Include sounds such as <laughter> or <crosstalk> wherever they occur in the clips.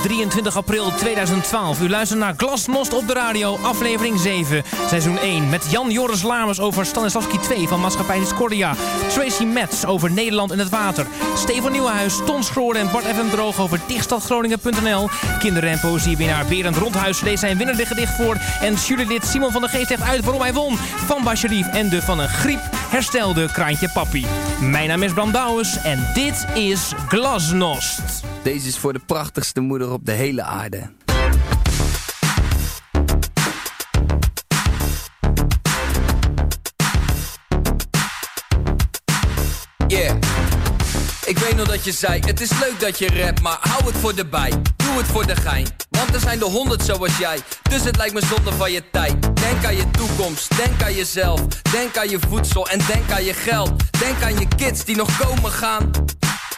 is maandag 23 april 2012. U luistert naar Glasnost op de radio, aflevering 7, seizoen 1. Met Jan Joris Lamers over Stanislavski 2 van Maatschappij Discordia. Tracy Metz over Nederland en het water. Stefan Nieuwenhuis, Ton Schroorden en Bart Evan Droog over dichtstadgroningen.nl. Kinderen- en poëziewinnaar Berend Rondhuis leest zijn winnende gedicht voor. En jurylid Simon van der Geest legt uit waarom hij won. Van Bachelief en de van een griep herstelde Kraantje Papi. Mijn naam is Bram Douwens en dit is Glasnost. Deze is voor de prachtigste moeder op de hele aarde. Weet nog dat je zei, het is leuk dat je rapt, maar hou het voor de bij. Doe het voor de gein, want er zijn er honderd zoals jij. Dus het lijkt me zonde van je tijd. Denk aan je toekomst, denk aan jezelf. Denk aan je voedsel en denk aan je geld. Denk aan je kids die nog komen gaan.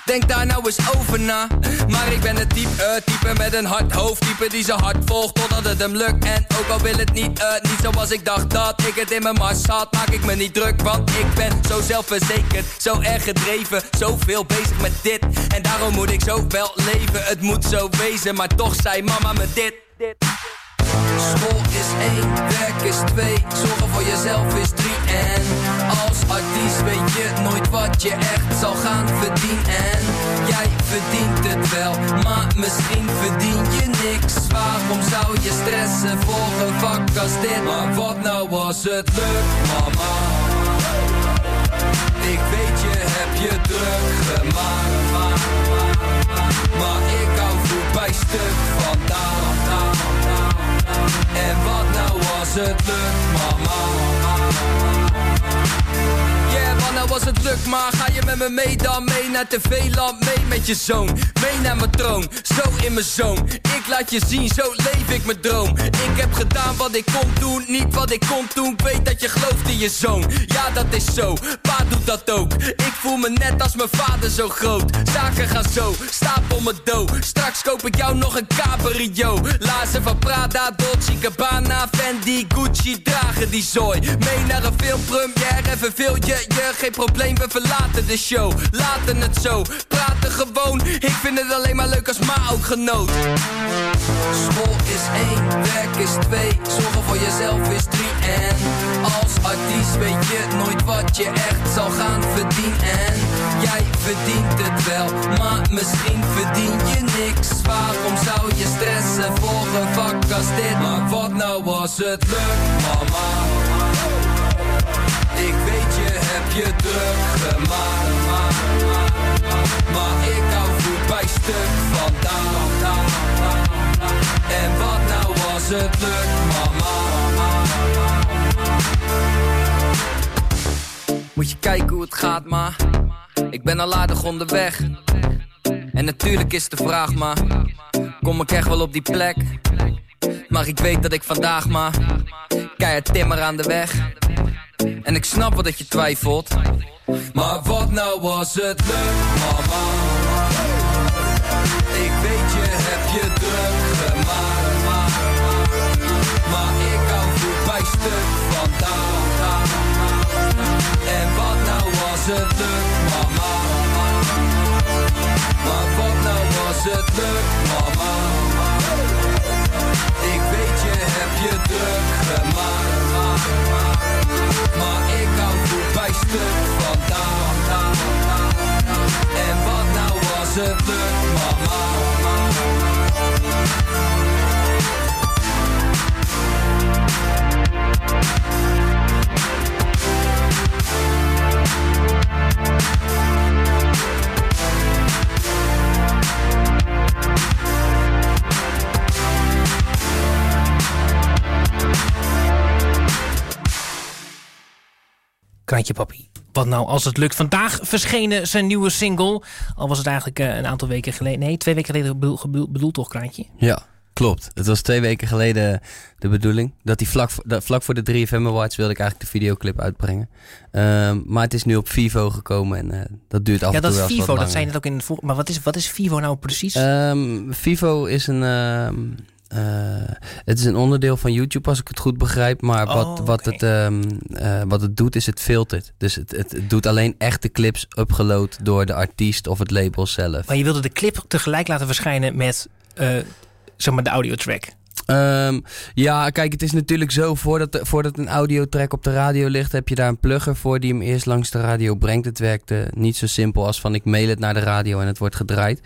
Denk daar nou eens over na. Maar ik ben het type, uh, type met een hard hoofd. Type die zijn hart volgt totdat het hem lukt. En ook al wil het niet, uh, niet zoals ik dacht dat ik het in mijn mars had. Maak ik me niet druk, want ik ben zo zelfverzekerd. Zo erg gedreven, zoveel bezig met dit. En daarom moet ik zo wel leven. Het moet zo wezen, maar toch zei mama me dit. dit. School is één, werk is twee, zorgen voor jezelf is drie en als artiest weet je nooit wat je echt zal gaan verdienen en jij verdient het wel, maar misschien verdien je niks. Waarom zou je stressen voor een vak als dit? Maar wat nou als het lukt, mama? Ik weet je heb je druk gemaakt, maar ik hou goed bij stuk vandaag. En wat nou als het lukt, mama? Yeah, wat nou als het lukt, maar ga je met me mee dan? Mee naar tv-land, mee met je zoon Mee naar mijn troon, zo in mijn zoon. Ik laat je zien, zo leef ik mijn droom. Ik heb gedaan wat ik kon doen, niet wat ik kon doen. Ik weet dat je gelooft in je zoon, ja dat is zo Pa doet dat ook, ik voel me net als mijn vader zo groot. Zaken gaan zo, stapel me dood. Straks koop ik jou nog een cabrio. Lazen van Prada, Dolce Gabbana, Fendi, Gucci Dragen die zooi, mee naar een filmpremière verveel je je, geen probleem, we verlaten de show. Laten het zo, praten gewoon. Ik vind het alleen maar leuk als ma ook genoot. School is één, werk is twee. Zorgen voor jezelf is drie. En als artiest weet je nooit wat je echt zal gaan verdienen. En jij verdient het wel, maar misschien verdien je niks. Waarom zou je stressen voor een vak als dit? Maar wat nou als het lukt, mama heb je druk gemaakt Maar ik hou goed bij stuk vandaag En wat nou als het lukt mama? Moet je kijken hoe het gaat ma. Ik ben al aardig onderweg. En natuurlijk is de vraag maar Kom ik echt wel op die plek? Maar ik weet dat ik vandaag maar Keihard timmer aan de weg en ik snap wel dat je twijfelt. Maar wat nou als het lukt, mama? Ik weet je heb je druk gemaakt Maar ik hou goed bij stuk vandaag. En wat nou als het lukt, mama? Maar wat nou als het lukt, mama? Ik weet je heb je druk gemaakt maar ik hou goed bij stuk vandaag. En wat nou als het lukt, Kraantje Papi. Wat nou als het lukt. Vandaag verschenen zijn nieuwe single. Al was het eigenlijk uh, een aantal weken geleden. Nee, twee weken geleden bedoeld bedoel, toch, Kraantje? Ja, klopt. Het was twee weken geleden de bedoeling. Dat die vlak, dat, vlak voor de 3FM Awards wilde ik eigenlijk de videoclip uitbrengen. Um, maar het is nu op Vivo gekomen en uh, dat duurt af ja, en toe dat wel Vivo, dat zijn het ook in het voor... Maar wat is, wat is Vivo nou precies? Um, Vivo is een... Um, het is een onderdeel van YouTube als ik het goed begrijp. Maar wat, Oh, wat, het, ehm, eh, wat het doet is het filtert. Dus het, het, het doet alleen echte clips upgeload door de artiest of het label zelf. Maar je wilde de clip tegelijk laten verschijnen met eh, zeg maar de audiotrack. Ehm, ja, kijk, het is natuurlijk zo. Voordat, voordat een audiotrack op de radio ligt, heb je daar een plugger voor die hem eerst langs de radio brengt. Het werkte niet zo simpel als van ik mail het naar de radio en het wordt gedraaid.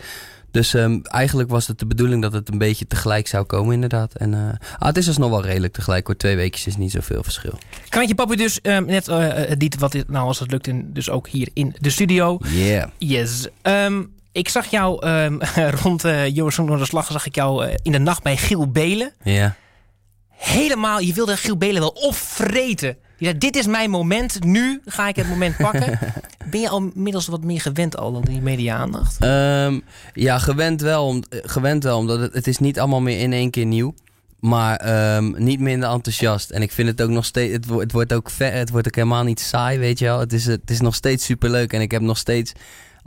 Dus ehm, eigenlijk was het de bedoeling dat het een beetje tegelijk zou komen, inderdaad. En eh, ah, het is alsnog wel redelijk tegelijk hoor. Twee weekjes is niet zoveel verschil. Kraantje Papi dus eh, net eh, het lied wat dit, nou als het lukt in, dus ook hier in de studio. Yeah. Yes. Ehm, ik zag jou ehm, <laughs> rond uh, Joris door de Slag, zag ik jou eh, in de nacht bij Giel Belen. Ja. Helemaal, je wilde Giel Belen wel opvreten. Je zei, dit is mijn moment, nu ga ik het moment pakken. <laughs> ben je al inmiddels wat meer gewend al dan die media-aandacht? Ehm, ja, gewend wel, om, gewend wel omdat het, het is niet allemaal meer in één keer nieuw. Maar ehm, niet minder enthousiast. En ik vind het ook nog steeds. Het, wordt- het, wordt ook ver, het wordt ook helemaal niet saai, weet je wel. Het is, het is nog steeds superleuk. En ik heb nog steeds.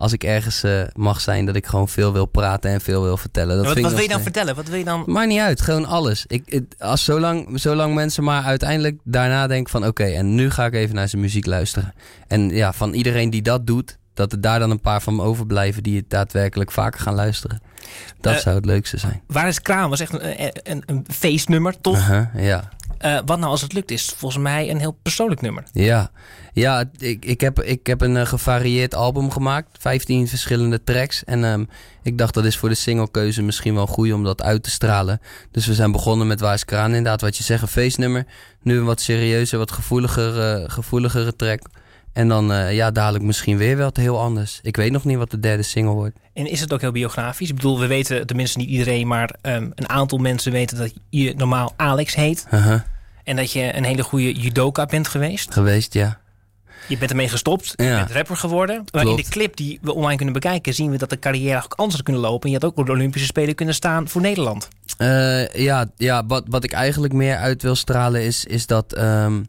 Als ik ergens eh, mag zijn, dat ik gewoon veel wil praten en veel wil vertellen. Dat wat vind wat wil je dan steeds- vertellen? Wat wil je dan... Maakt niet uit, gewoon alles. Ik, als zolang, zolang mensen maar uiteindelijk daarna denken van... oké, en nu ga ik even naar zijn muziek luisteren. En ja, van iedereen die dat doet... dat er daar dan een paar van overblijven... die het daadwerkelijk vaker gaan luisteren. Dat Eh, zou het leukste zijn. Waar is Kraan? was echt een, een, een feestnummer, toch? Aha, ja. Eh, wat nou als het lukt is volgens mij een heel persoonlijk nummer. Ja, ja ik, ik, heb, ik heb een eh, gevarieerd album gemaakt. 15 verschillende tracks. En ehm, ik dacht dat is voor de singlekeuze misschien wel goed om dat uit te stralen. Dus we zijn begonnen met Waar is Kraan? Inderdaad, wat je zegt, een feestnummer. Nu een wat serieuzer, wat gevoeliger, eh, gevoeligere track. En dan eh, ja, dadelijk misschien weer wat heel anders. Ik weet nog niet wat de derde single wordt. En is het ook heel biografisch? Ik bedoel, we weten, tenminste niet iedereen, maar ehm, een aantal mensen weten dat je normaal Alex heet. En dat je een hele goede judoka bent geweest. Geweest, ja. Je bent ermee gestopt. Je Ja. bent rapper geworden. Maar in de clip die we online kunnen bekijken, zien we dat de carrière eigenlijk anders had kunnen lopen. En je had ook op de Olympische Spelen kunnen staan voor Nederland. Eh, ja, ja wat, wat ik eigenlijk meer uit wil stralen is, is dat, ehm,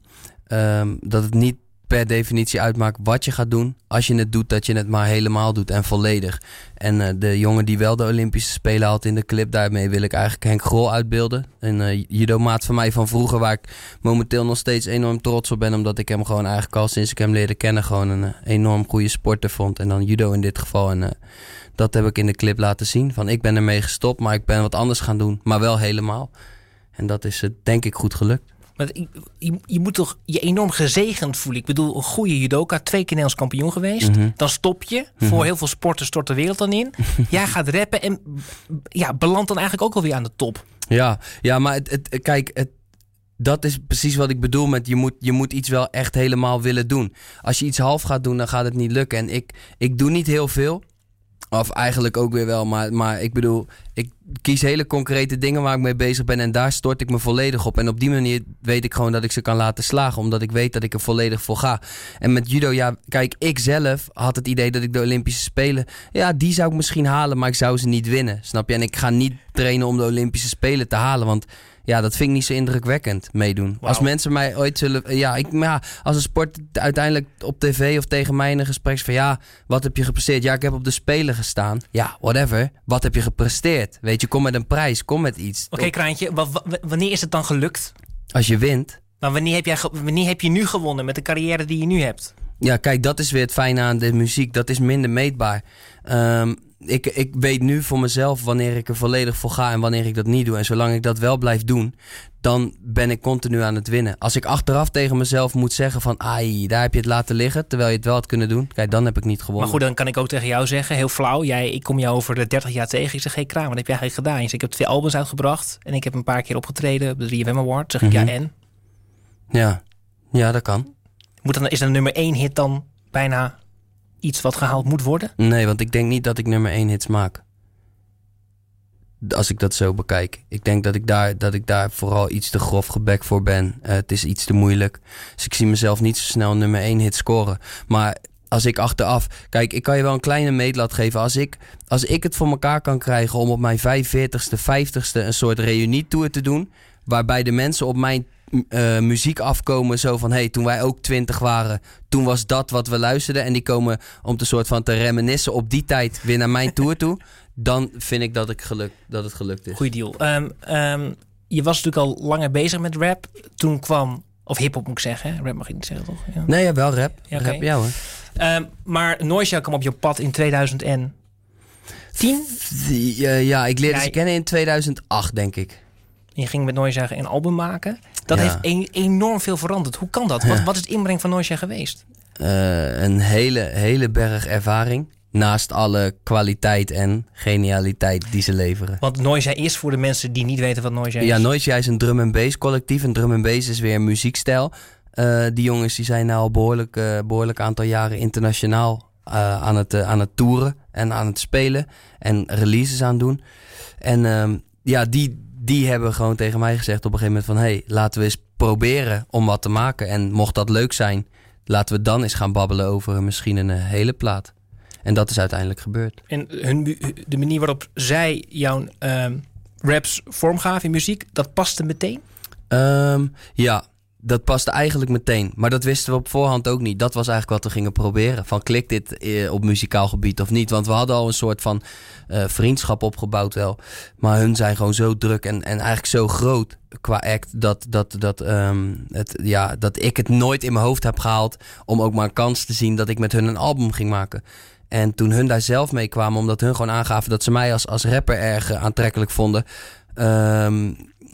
ehm, dat het niet per definitie uitmaakt wat je gaat doen. Als je het doet, dat je het maar helemaal doet en volledig. En eh, de jongen die wel de Olympische Spelen had in de clip, daarmee wil ik eigenlijk Henk Grol uitbeelden. Een eh judo-maat van mij van vroeger, waar ik momenteel nog steeds enorm trots op ben. Omdat ik hem gewoon eigenlijk al sinds ik hem leerde kennen, gewoon een eh, enorm goede sporter vond. En dan judo in dit geval. En dat heb ik in de clip laten zien. Van ik ben ermee gestopt, maar ik ben wat anders gaan doen. Maar wel helemaal. En dat is denk ik goed gelukt. Je, je, moet toch je enorm gezegend voelen. Ik bedoel, een goede judoka, twee keer Nederlands kampioen geweest. Mhm. Dan stop je. Voor heel veel sporters stort de wereld dan in. <laughs> Jij gaat rappen en ja, belandt dan eigenlijk ook alweer aan de top. Ja, ja maar het, het, kijk, het, dat is precies wat ik bedoel met je moet, je moet iets wel echt helemaal willen doen. Als je iets half gaat doen, dan gaat het niet lukken. En ik, ik doe niet heel veel. Of eigenlijk ook weer wel, maar, maar ik bedoel, ik kies hele concrete dingen waar ik mee bezig ben en daar stort ik me volledig op. En op die manier weet ik gewoon dat ik ze kan laten slagen, omdat ik weet dat ik er volledig voor ga. En met judo, ja, kijk, ik zelf had het idee dat ik de Olympische Spelen, ja, die zou ik misschien halen, maar ik zou ze niet winnen, snap je? En ik ga niet trainen om de Olympische Spelen te halen, want ja, dat vind ik niet zo indrukwekkend meedoen. Als mensen mij ooit zullen. Ja, ik, maar ja, als een sport uiteindelijk op tv of tegen mij in een gesprek is van ja, wat heb je gepresteerd? Ja, ik heb op de Spelen gestaan. Ja, whatever. Wat heb je gepresteerd? Weet je, kom met een prijs, kom met iets. Oké, Kraantje, wa- wa- wanneer is het dan gelukt? Als je wint. Maar wanneer heb, jij wanneer heb je nu gewonnen met de carrière die je nu hebt? Ja, kijk, dat is weer het fijne aan de muziek. Dat is minder meetbaar. Ehm, ik, ik weet nu voor mezelf wanneer ik er volledig voor ga en wanneer ik dat niet doe. En zolang ik dat wel blijf doen, dan ben ik continu aan het winnen. Als ik achteraf tegen mezelf moet zeggen van... ai, daar heb je het laten liggen, terwijl je het wel had kunnen doen. Kijk, dan heb ik niet gewonnen. Maar goed, dan kan ik ook tegen jou zeggen, heel flauw. Jij, ik kom jou over de 30 jaar tegen. Ik zeg, hey Kraan, wat heb jij eigenlijk gedaan? Je zegt, ik heb twee albums uitgebracht. En ik heb een paar keer opgetreden op de 3FM Award. Zeg ik, Mhm. ja en? Ja. ja, dat kan. Moet dan, is een nummer 1 hit dan bijna iets wat gehaald moet worden? Nee, want ik denk niet dat ik nummer 1 hits maak. Als ik dat zo bekijk. Ik denk dat ik daar, dat ik daar vooral iets te grof gebek voor ben. Eh, het is iets te moeilijk. Dus ik zie mezelf niet zo snel nummer 1 hit scoren. Maar als ik achteraf... Kijk, ik kan je wel een kleine meetlat geven. Als ik, als ik het voor elkaar kan krijgen om op mijn 45ste, 50ste... een soort reunietour te doen... waarbij de mensen op mijn eh, muziek afkomen. Zo van, hey, toen wij ook twintig waren, toen was dat wat we luisterden. En die komen om te soort van te reminiscen op die tijd weer naar mijn tour toe. <laughs> dan vind ik dat, ik geluk, dat het gelukt is. Goeie deal. Ehm, ehm, je was natuurlijk al langer bezig met rap. Toen kwam, of hip-hop moet ik zeggen. Rap mag je niet zeggen, toch? Ja. Nee, ja, wel rap. Ja. Rap, ja hoor. Ehm, maar Noisia kwam op je pad in 2010. Die, eh, ja, ik leerde ze ik- kennen in 2008, denk ik. Je ging met Noisia een album maken. Dat Ja. heeft een- enorm veel veranderd. Hoe kan dat? Wat, Ja. wat is het inbreng van Noisia geweest? Eh, een hele, hele berg ervaring. Naast alle kwaliteit en genialiteit die ze leveren. Want Noisia is voor de mensen die niet weten wat Noisia is. Ja, Noisia is een drum and bass collectief. Een drum and bass is weer een muziekstijl. Eh, die jongens die zijn nou al behoorlijk, eh, behoorlijk aantal jaren internationaal aan, het, aan het toeren en aan het spelen en releases aan doen. En ehm, ja, die, die hebben gewoon tegen mij gezegd op een gegeven moment van... hey, laten we eens proberen om wat te maken. En mocht dat leuk zijn, laten we dan eens gaan babbelen over misschien een eh, hele plaat. En dat is uiteindelijk gebeurd. En hun, de manier waarop zij jouw ehm, raps vormgaven in muziek, dat paste meteen? Ehm, ja, dat paste eigenlijk meteen. Maar dat wisten we op voorhand ook niet. Dat was eigenlijk wat we gingen proberen. Van klikt dit eh, op muzikaal gebied of niet? Want we hadden al een soort van eh, vriendschap opgebouwd wel. Maar hun zijn gewoon zo druk en, en eigenlijk zo groot qua act... Dat, dat, dat, ehm, het, ja, dat ik het nooit in mijn hoofd heb gehaald... om ook maar een kans te zien dat ik met hun een album ging maken. En toen hun daar zelf mee kwamen, omdat hun gewoon aangaven... dat ze mij als, als rapper erg eh, aantrekkelijk vonden... Ehm,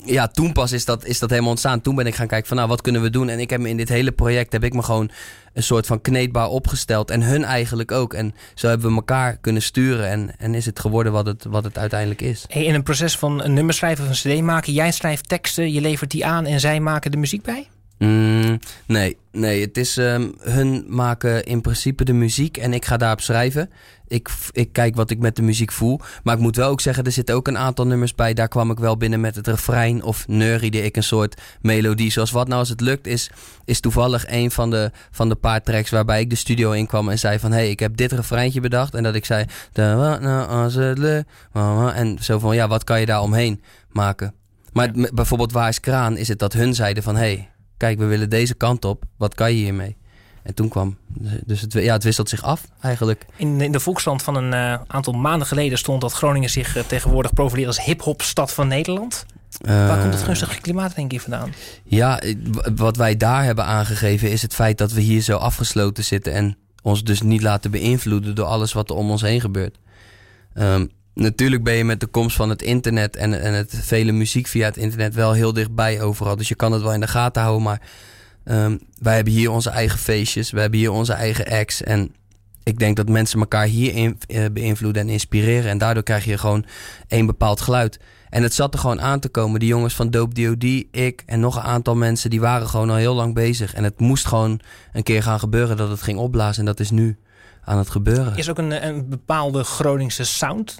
ja, toen pas is dat, is dat helemaal ontstaan. Toen ben ik gaan kijken van nou, wat kunnen we doen? En ik heb me in dit hele project heb ik me gewoon een soort van kneedbaar opgesteld. En hun eigenlijk ook. En zo hebben we elkaar kunnen sturen. En, en is het geworden wat het, wat het uiteindelijk is. Hey, in een proces van een nummer schrijven of een cd maken, jij schrijft teksten, je levert die aan en zij maken de muziek bij? Mm, nee, nee. Het is, ehm, hun maken in principe de muziek en ik ga daarop schrijven. Ik, ik kijk wat ik met de muziek voel. Maar ik moet wel ook zeggen, er zitten ook een aantal nummers bij. Daar kwam ik wel binnen met het refrein of neuriede ik een soort melodie. Zoals Wat Nou Als Het Lukt is, is toevallig een van de, van de paar tracks waarbij ik de studio in kwam en zei van... Hé, hey, ik heb dit refreintje bedacht. En dat ik zei... "De Wat Nou Als Het Lukt... mama." En zo van, ja, wat kan je daar omheen maken? Maar bijvoorbeeld Waar is Kraan is het dat hun zeiden van... Hé, hey, kijk, we willen deze kant op. Wat kan je hiermee? En toen kwam... Dus het, ja, het wisselt zich af eigenlijk. In, in de Volkskrant van een eh, aantal maanden geleden stond dat Groningen zich eh, tegenwoordig profileert als hip-hop-stad van Nederland. Waar komt het Eh, gunstige klimaat denk je vandaan? Ja, wat wij daar hebben aangegeven is het feit dat we hier zo afgesloten zitten en ons dus niet laten beïnvloeden door alles wat er om ons heen gebeurt. Ehm, natuurlijk ben je met de komst van het internet en, en het vele muziek via het internet wel heel dichtbij overal. Dus je kan het wel in de gaten houden, maar ehm, wij hebben hier onze eigen feestjes, we hebben hier onze eigen acts en ik denk dat mensen elkaar hierin eh, beïnvloeden en inspireren en daardoor krijg je gewoon één bepaald geluid. En het zat er gewoon aan te komen. Die jongens van Dope DOD, ik en nog een aantal mensen... die waren gewoon al heel lang bezig. En het moest gewoon een keer gaan gebeuren dat het ging opblazen. En dat is nu aan het gebeuren. Is ook een, een bepaalde Groningse sound?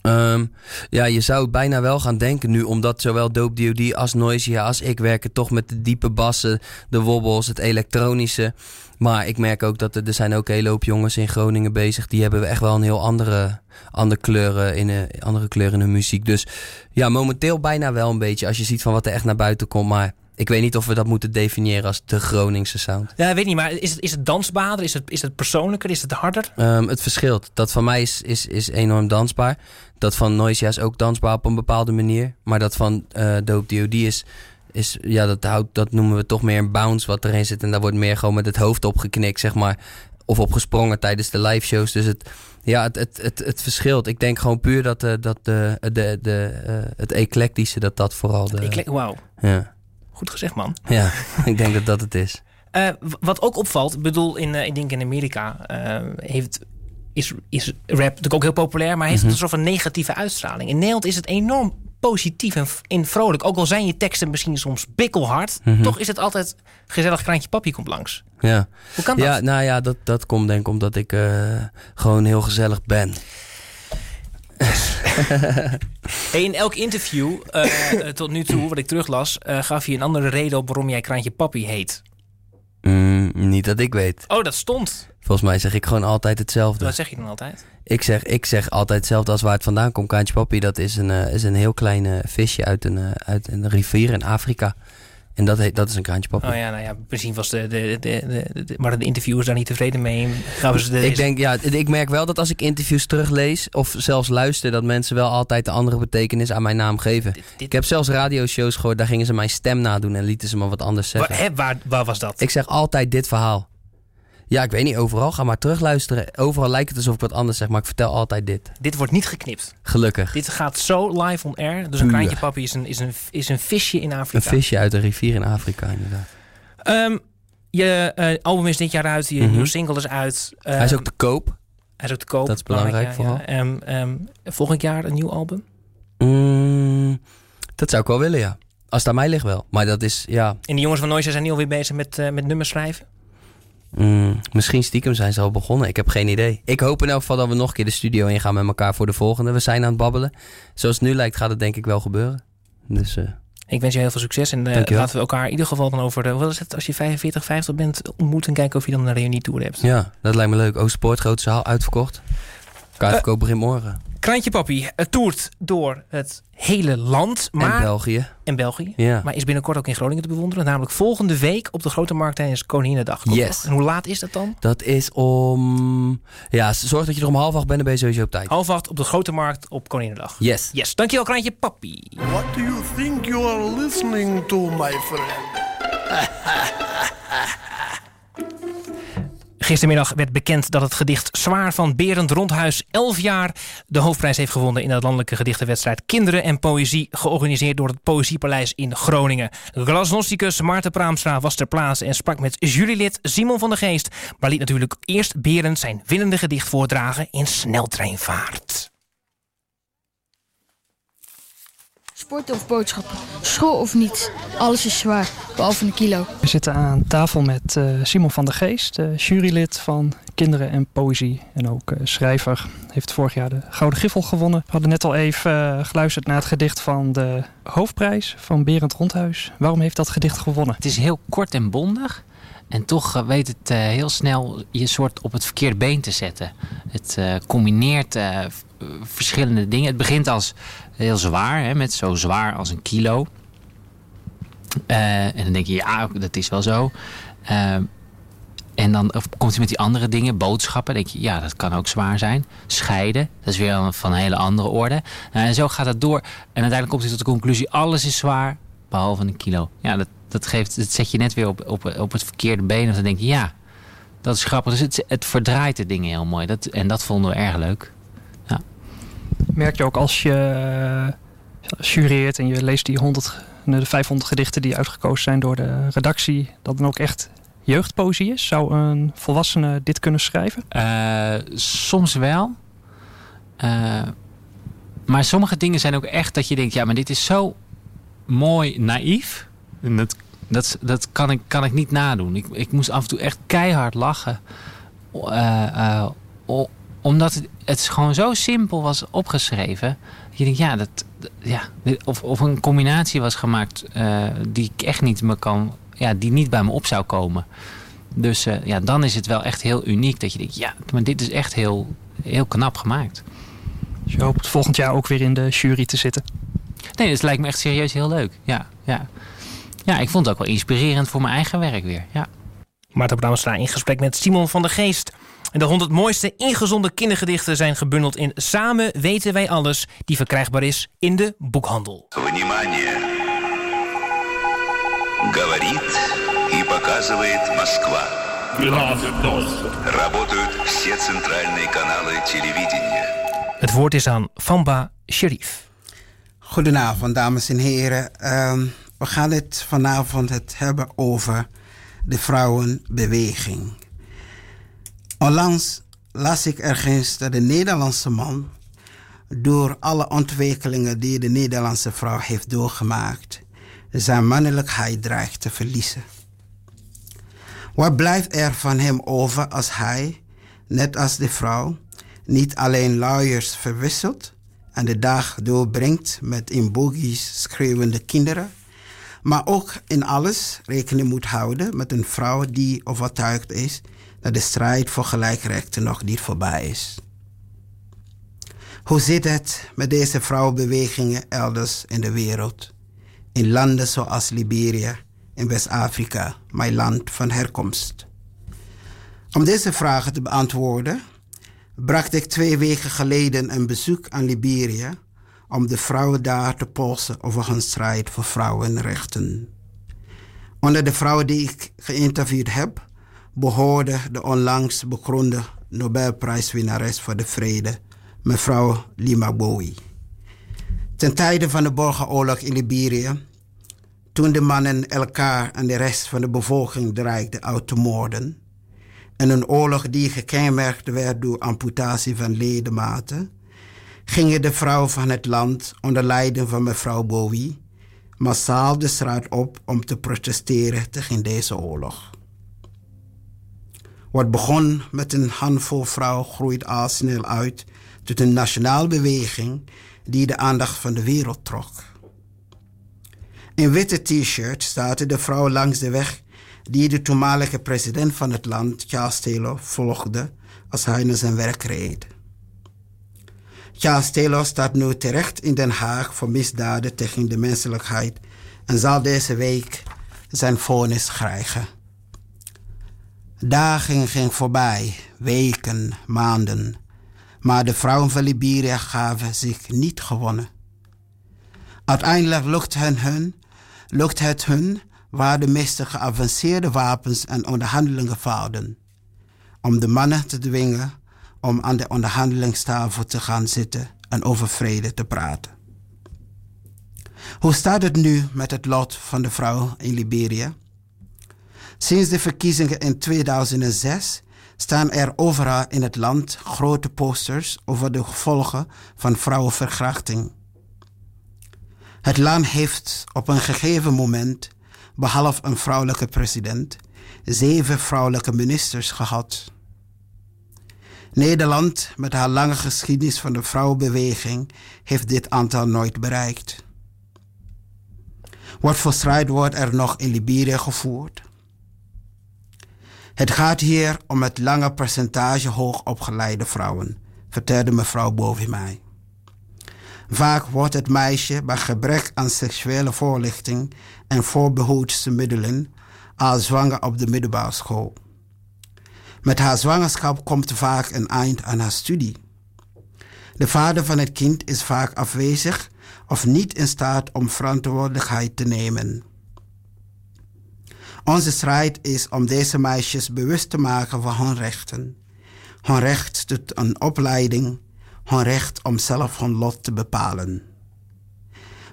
Ehm, ja, je zou bijna wel gaan denken nu... omdat zowel Dope DOD als Noisia als ik werken... toch met de diepe bassen, de wobbles, het elektronische. Maar ik merk ook dat er, er zijn ook hele hoop jongens in Groningen bezig... die hebben echt wel een heel andere, andere, kleuren in, eh, andere kleuren in hun muziek. Dus ja, momenteel bijna wel een beetje... als je ziet van wat er echt naar buiten komt. Maar ik weet niet of we dat moeten definiëren als de Groningse sound. Ja, ik weet niet, maar is het, is het dansbaarder? Is het, is het persoonlijker? Is het harder? Ehm, het verschilt. Dat van mij is, is, is enorm dansbaar. Dat van Noisia is ook dansbaar op een bepaalde manier. Maar dat van eh Dope DOD is, is ja, dat, houdt, dat noemen we toch meer een bounce wat erin zit. En daar wordt meer gewoon met het hoofd opgeknikt, zeg maar. Of opgesprongen tijdens de live shows. Dus het, ja, het, het, het, het verschilt. Ik denk gewoon puur dat, eh, dat de, de, de, eh, het eclectische, dat dat vooral de... Ik, wauw, ja. Goed gezegd man. ja, <laughs> ik denk dat dat het is. Eh, wat ook opvalt, bedoel, in, eh, ik denk in Amerika eh, heeft, is, is rap natuurlijk ook heel populair, maar heeft het een soort van negatieve uitstraling. In Nederland is het enorm positief en, en vrolijk. Ook al zijn je teksten misschien soms bikkelhard, toch is het altijd gezellig kraantje papje komt langs. Ja. Hoe kan dat? Ja, nou ja, dat, dat komt denk ik omdat ik gewoon heel gezellig ben. Hey, in elk interview eh, eh, tot nu toe, wat ik teruglas, eh, gaf je een andere reden op waarom jij kraantje papi heet. Mm, niet dat ik weet. Oh, dat stond. Volgens mij zeg ik gewoon altijd hetzelfde. Wat zeg je dan altijd? Ik zeg, ik zeg altijd hetzelfde als waar het vandaan komt. Kaantje Papi, dat is een, eh, is een heel klein visje uit een, uit een rivier in Afrika. En dat, dat is een kraantje papi. Oh ja, nou ja, misschien was de, de, de, maar de interviewers daar niet tevreden mee. Ze de, ik denk, ja, ik merk wel dat als ik interviews teruglees of zelfs luister, dat mensen wel altijd de andere betekenis aan mijn naam geven. Ik heb zelfs radioshows gehoord, daar gingen ze mijn stem nadoen en lieten ze me wat anders zeggen. Waar, waar was dat? Ik zeg altijd dit verhaal. Ja, ik weet niet overal. Ga maar terugluisteren. Overal lijkt het alsof ik wat anders zeg, maar ik vertel altijd dit. Dit wordt niet geknipt. Gelukkig. Dit gaat zo live on air. Dus een kraantje papi is een, is, een, is een visje in Afrika. Een visje uit een rivier in Afrika, inderdaad. Um, je uh, album is dit jaar uit. Je mm -hmm. nieuwe single is uit. Um, hij is ook te koop. Hij is ook te koop. Dat is belangrijk ja, vooral. Ja. Um, volgend jaar een nieuw album? Mm, dat zou ik wel willen, ja. Als het aan mij ligt wel. Maar dat is, ja... En die jongens van Noise zijn nu alweer bezig met, uh, met nummers schrijven? Mm, misschien stiekem zijn ze al begonnen. Ik heb geen idee. Ik hoop in elk geval dat we nog een keer de studio in gaan met elkaar voor de volgende. We zijn aan het babbelen. Zoals het nu lijkt gaat het denk ik wel gebeuren. Dus... Uh, ik wens je heel veel succes en uh, laten we elkaar in ieder geval dan over de, wat is het, als je 45, 50 bent ontmoeten en kijken of je dan een reunietour hebt. Ja, dat lijkt me leuk. Oostpoort, grote zaal, uitverkocht. Kaartverkoop uh, begint morgen. Krantje Papi het toert door het hele land. Maar, en België. En België. Ja. Maar is binnenkort ook in Groningen te bewonderen. Namelijk volgende week op de Grote Markt tijdens Koninginnedag. Yes. En hoe laat is dat dan? Dat is om... Ja, zorg dat je er om half acht bent en ben je sowieso op tijd. Half acht op de Grote Markt op Koninginnedag. Yes. Yes. Dankjewel Krantje Papi. What do you think you are listening to, my friend? <laughs> Gistermiddag werd bekend dat het gedicht Zwaar van Berend Rondhuis 11 jaar de hoofdprijs heeft gewonnen in de landelijke gedichtenwedstrijd Kinderen en Poëzie, georganiseerd door het Poëziepaleis in Groningen. Glasnosticus Maarten Praamstra was ter plaatse en sprak met jurylid Simon van der Geest, maar liet natuurlijk eerst Berend zijn winnende gedicht voordragen in sneltreinvaart. Sport of boodschappen, school of niet, alles is zwaar, behalve een kilo. We zitten aan tafel met uh, Simon van der Geest, uh, jurylid van Kinderen en Poëzie en ook uh, schrijver. Heeft vorig jaar de Gouden Giffel gewonnen. We hadden net al even geluisterd naar het gedicht van de hoofdprijs van Berend Rondhuis. Waarom heeft dat gedicht gewonnen? Het is heel kort en bondig. En toch weet het uh, heel snel je soort op het verkeerde been te zetten. Het uh, combineert verschillende dingen. Het begint als heel zwaar, hè, met zo zwaar als een kilo. en dan denk je, ja, dat is wel zo. en dan komt hij met die andere dingen, boodschappen. denk je, ja, dat kan ook zwaar zijn. Scheiden, dat is weer van een hele andere orde. en zo gaat het door. En uiteindelijk komt hij tot de conclusie, alles is zwaar, behalve een kilo. Ja, dat, dat, geeft, dat zet je net weer op, op, op het verkeerde been. En dan denk je, ja, dat is grappig. Dus het, het verdraait de dingen heel mooi. Dat, en dat vonden we erg leuk. Merk je ook als je uh, jureert en je leest die 100, de 500 gedichten die uitgekozen zijn door de redactie, dat dan ook echt jeugdpoëzie is? Zou een volwassene dit kunnen schrijven? Uh, soms wel. Maar sommige dingen zijn ook echt dat je denkt, ja, maar dit is zo mooi naïef. En dat, dat, dat kan, ik, kan ik niet nadoen. Ik, ik moest af en toe echt keihard lachen. Omdat het, het gewoon zo simpel was opgeschreven. Dat je denkt, ja, dat, ja of, of een combinatie was gemaakt uh, die ik echt niet me kan, ja, die niet bij me op zou komen. Dus ja, dan is het wel echt heel uniek dat je denkt, ja, maar dit is echt heel, heel knap gemaakt. Dus je hoopt volgend jaar ook weer in de jury te zitten? Nee, dat lijkt me echt serieus heel leuk. Ja, ja. ja ik vond het ook wel inspirerend voor mijn eigen werk weer. Ja. Maarten Brouwstra in gesprek met Simon van der Geest. En de 100 mooiste ingezonde kindergedichten zijn gebundeld in Samen weten wij alles, die verkrijgbaar is in de boekhandel. Het woord is aan Famba Sherif. Goedenavond, dames en heren. Ehm, we gaan het vanavond het hebben over de vrouwenbeweging. Onlangs las ik ergens dat de Nederlandse man door alle ontwikkelingen die de Nederlandse vrouw heeft doorgemaakt, zijn mannelijkheid dreigt te verliezen. Wat blijft er van hem over als hij, net als de vrouw, niet alleen luiers verwisselt en de dag doorbrengt met in bogies schreeuwende kinderen, maar ook in alles rekening moet houden met een vrouw die overtuigd is dat de strijd voor gelijkrechten nog niet voorbij is. Hoe zit het met deze vrouwenbewegingen elders in de wereld? In landen zoals Liberia in West-Afrika, mijn land van herkomst? Om deze vragen te beantwoorden, bracht ik twee weken geleden een bezoek aan Liberië om de vrouwen daar te polsen over hun strijd voor vrouwenrechten. Onder de vrouwen die ik geïnterviewd heb, behoorde de onlangs bekroonde Nobelprijswinnares voor de Vrede, mevrouw Lima Bowie. Ten tijde van de burgeroorlog in Liberië, toen de mannen elkaar en de rest van de bevolking dreigden uit te moorden, en een oorlog die gekenmerkt werd door amputatie van ledematen, gingen de vrouwen van het land onder leiding van mevrouw Bowie massaal de straat op om te protesteren tegen deze oorlog. Wat begon met een handvol vrouwen groeit al snel uit tot een nationale beweging die de aandacht van de wereld trok. In witte t-shirt zaten de vrouwen langs de weg die de toenmalige president van het land, Charles Taylor, volgde als hij naar zijn werk reed. Charles Taylor staat nu terecht in Den Haag voor misdaden tegen de menselijkheid en zal deze week zijn vonnis krijgen. Dagen gingen voorbij, weken, maanden, maar de vrouwen van Liberia gaven zich niet gewonnen. Uiteindelijk lukt, het hun waar de meeste geavanceerde wapens en onderhandelingen faalden, om de mannen te dwingen om aan de onderhandelingstafel te gaan zitten en over vrede te praten. Hoe staat het nu met het lot van de vrouw in Liberia? Sinds de verkiezingen in 2006 staan er overal in het land grote posters over de gevolgen van vrouwenverkrachting. Het land heeft op een gegeven moment, behalve een vrouwelijke president, zeven vrouwelijke ministers gehad. Nederland, met haar lange geschiedenis van de vrouwenbeweging, heeft dit aantal nooit bereikt. Wat voor strijd wordt er nog in Liberia gevoerd? Het gaat hier om het lange percentage hoogopgeleide vrouwen, vertelde mevrouw boven mij. Vaak wordt het meisje bij gebrek aan seksuele voorlichting en voorbehoedsmiddelen al zwanger op de middelbare school. Met haar zwangerschap komt vaak een eind aan haar studie. De vader van het kind is vaak afwezig of niet in staat om verantwoordelijkheid te nemen. Onze strijd is om deze meisjes bewust te maken van hun rechten. Hun recht tot een opleiding, hun recht om zelf hun lot te bepalen.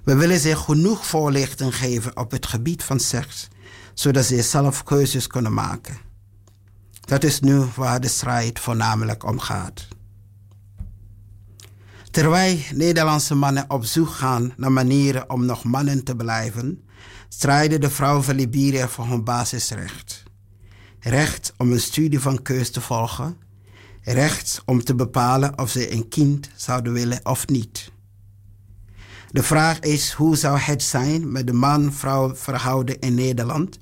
We willen ze genoeg voorlichting geven op het gebied van seks, zodat ze zelf keuzes kunnen maken. Dat is nu waar de strijd voornamelijk om gaat. Terwijl Nederlandse mannen op zoek gaan naar manieren om nog mannen te blijven, strijden de vrouwen van Liberia voor hun basisrecht. Recht om een studie van keus te volgen. Recht om te bepalen of ze een kind zouden willen of niet. De vraag is hoe zou het zijn met de man-vrouw verhouden in Nederland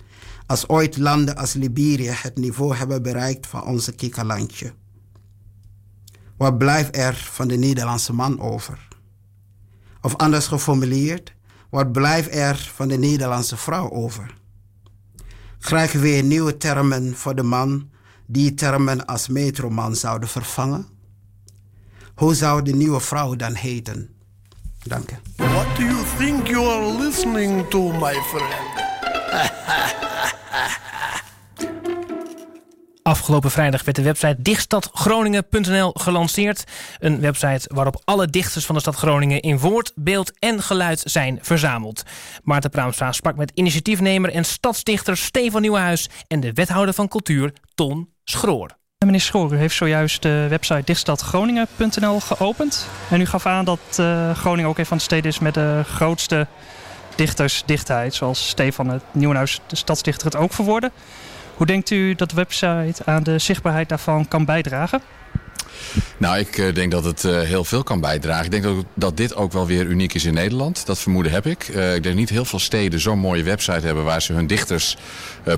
als ooit landen als Liberia het niveau hebben bereikt van onze kikkerlandje. Wat blijft er van de Nederlandse man over? Of anders geformuleerd, wat blijft er van de Nederlandse vrouw over? Krijgen we nieuwe termen voor de man die termen als metroman zouden vervangen? Hoe zou de nieuwe vrouw dan heten? Dank u. What do you think you are listening to, my friend? <laughs> Afgelopen vrijdag werd de website dichtstadgroningen.nl gelanceerd. Een website waarop alle dichters van de stad Groningen in woord, beeld en geluid zijn verzameld. Maarten Praamstra sprak met initiatiefnemer en stadsdichter Stefan Nieuwenhuis en de wethouder van cultuur Ton Schroor. Meneer Schroor, u heeft zojuist de website dichtstadgroningen.nl geopend. En u gaf aan dat uh, Groningen ook een van de steden is met de grootste dichtersdichtheid. Zoals Stefan het Nieuwenhuis, de stadsdichter, het ook verwoordde. Hoe denkt u dat de website aan de zichtbaarheid daarvan kan bijdragen? Nou, ik uh, denk dat het uh, heel veel kan bijdragen. Ik denk dat, dat dit ook wel weer uniek is in Nederland. Dat vermoeden heb ik. Uh, ik denk niet heel veel steden zo'n mooie website hebben... waar ze hun dichters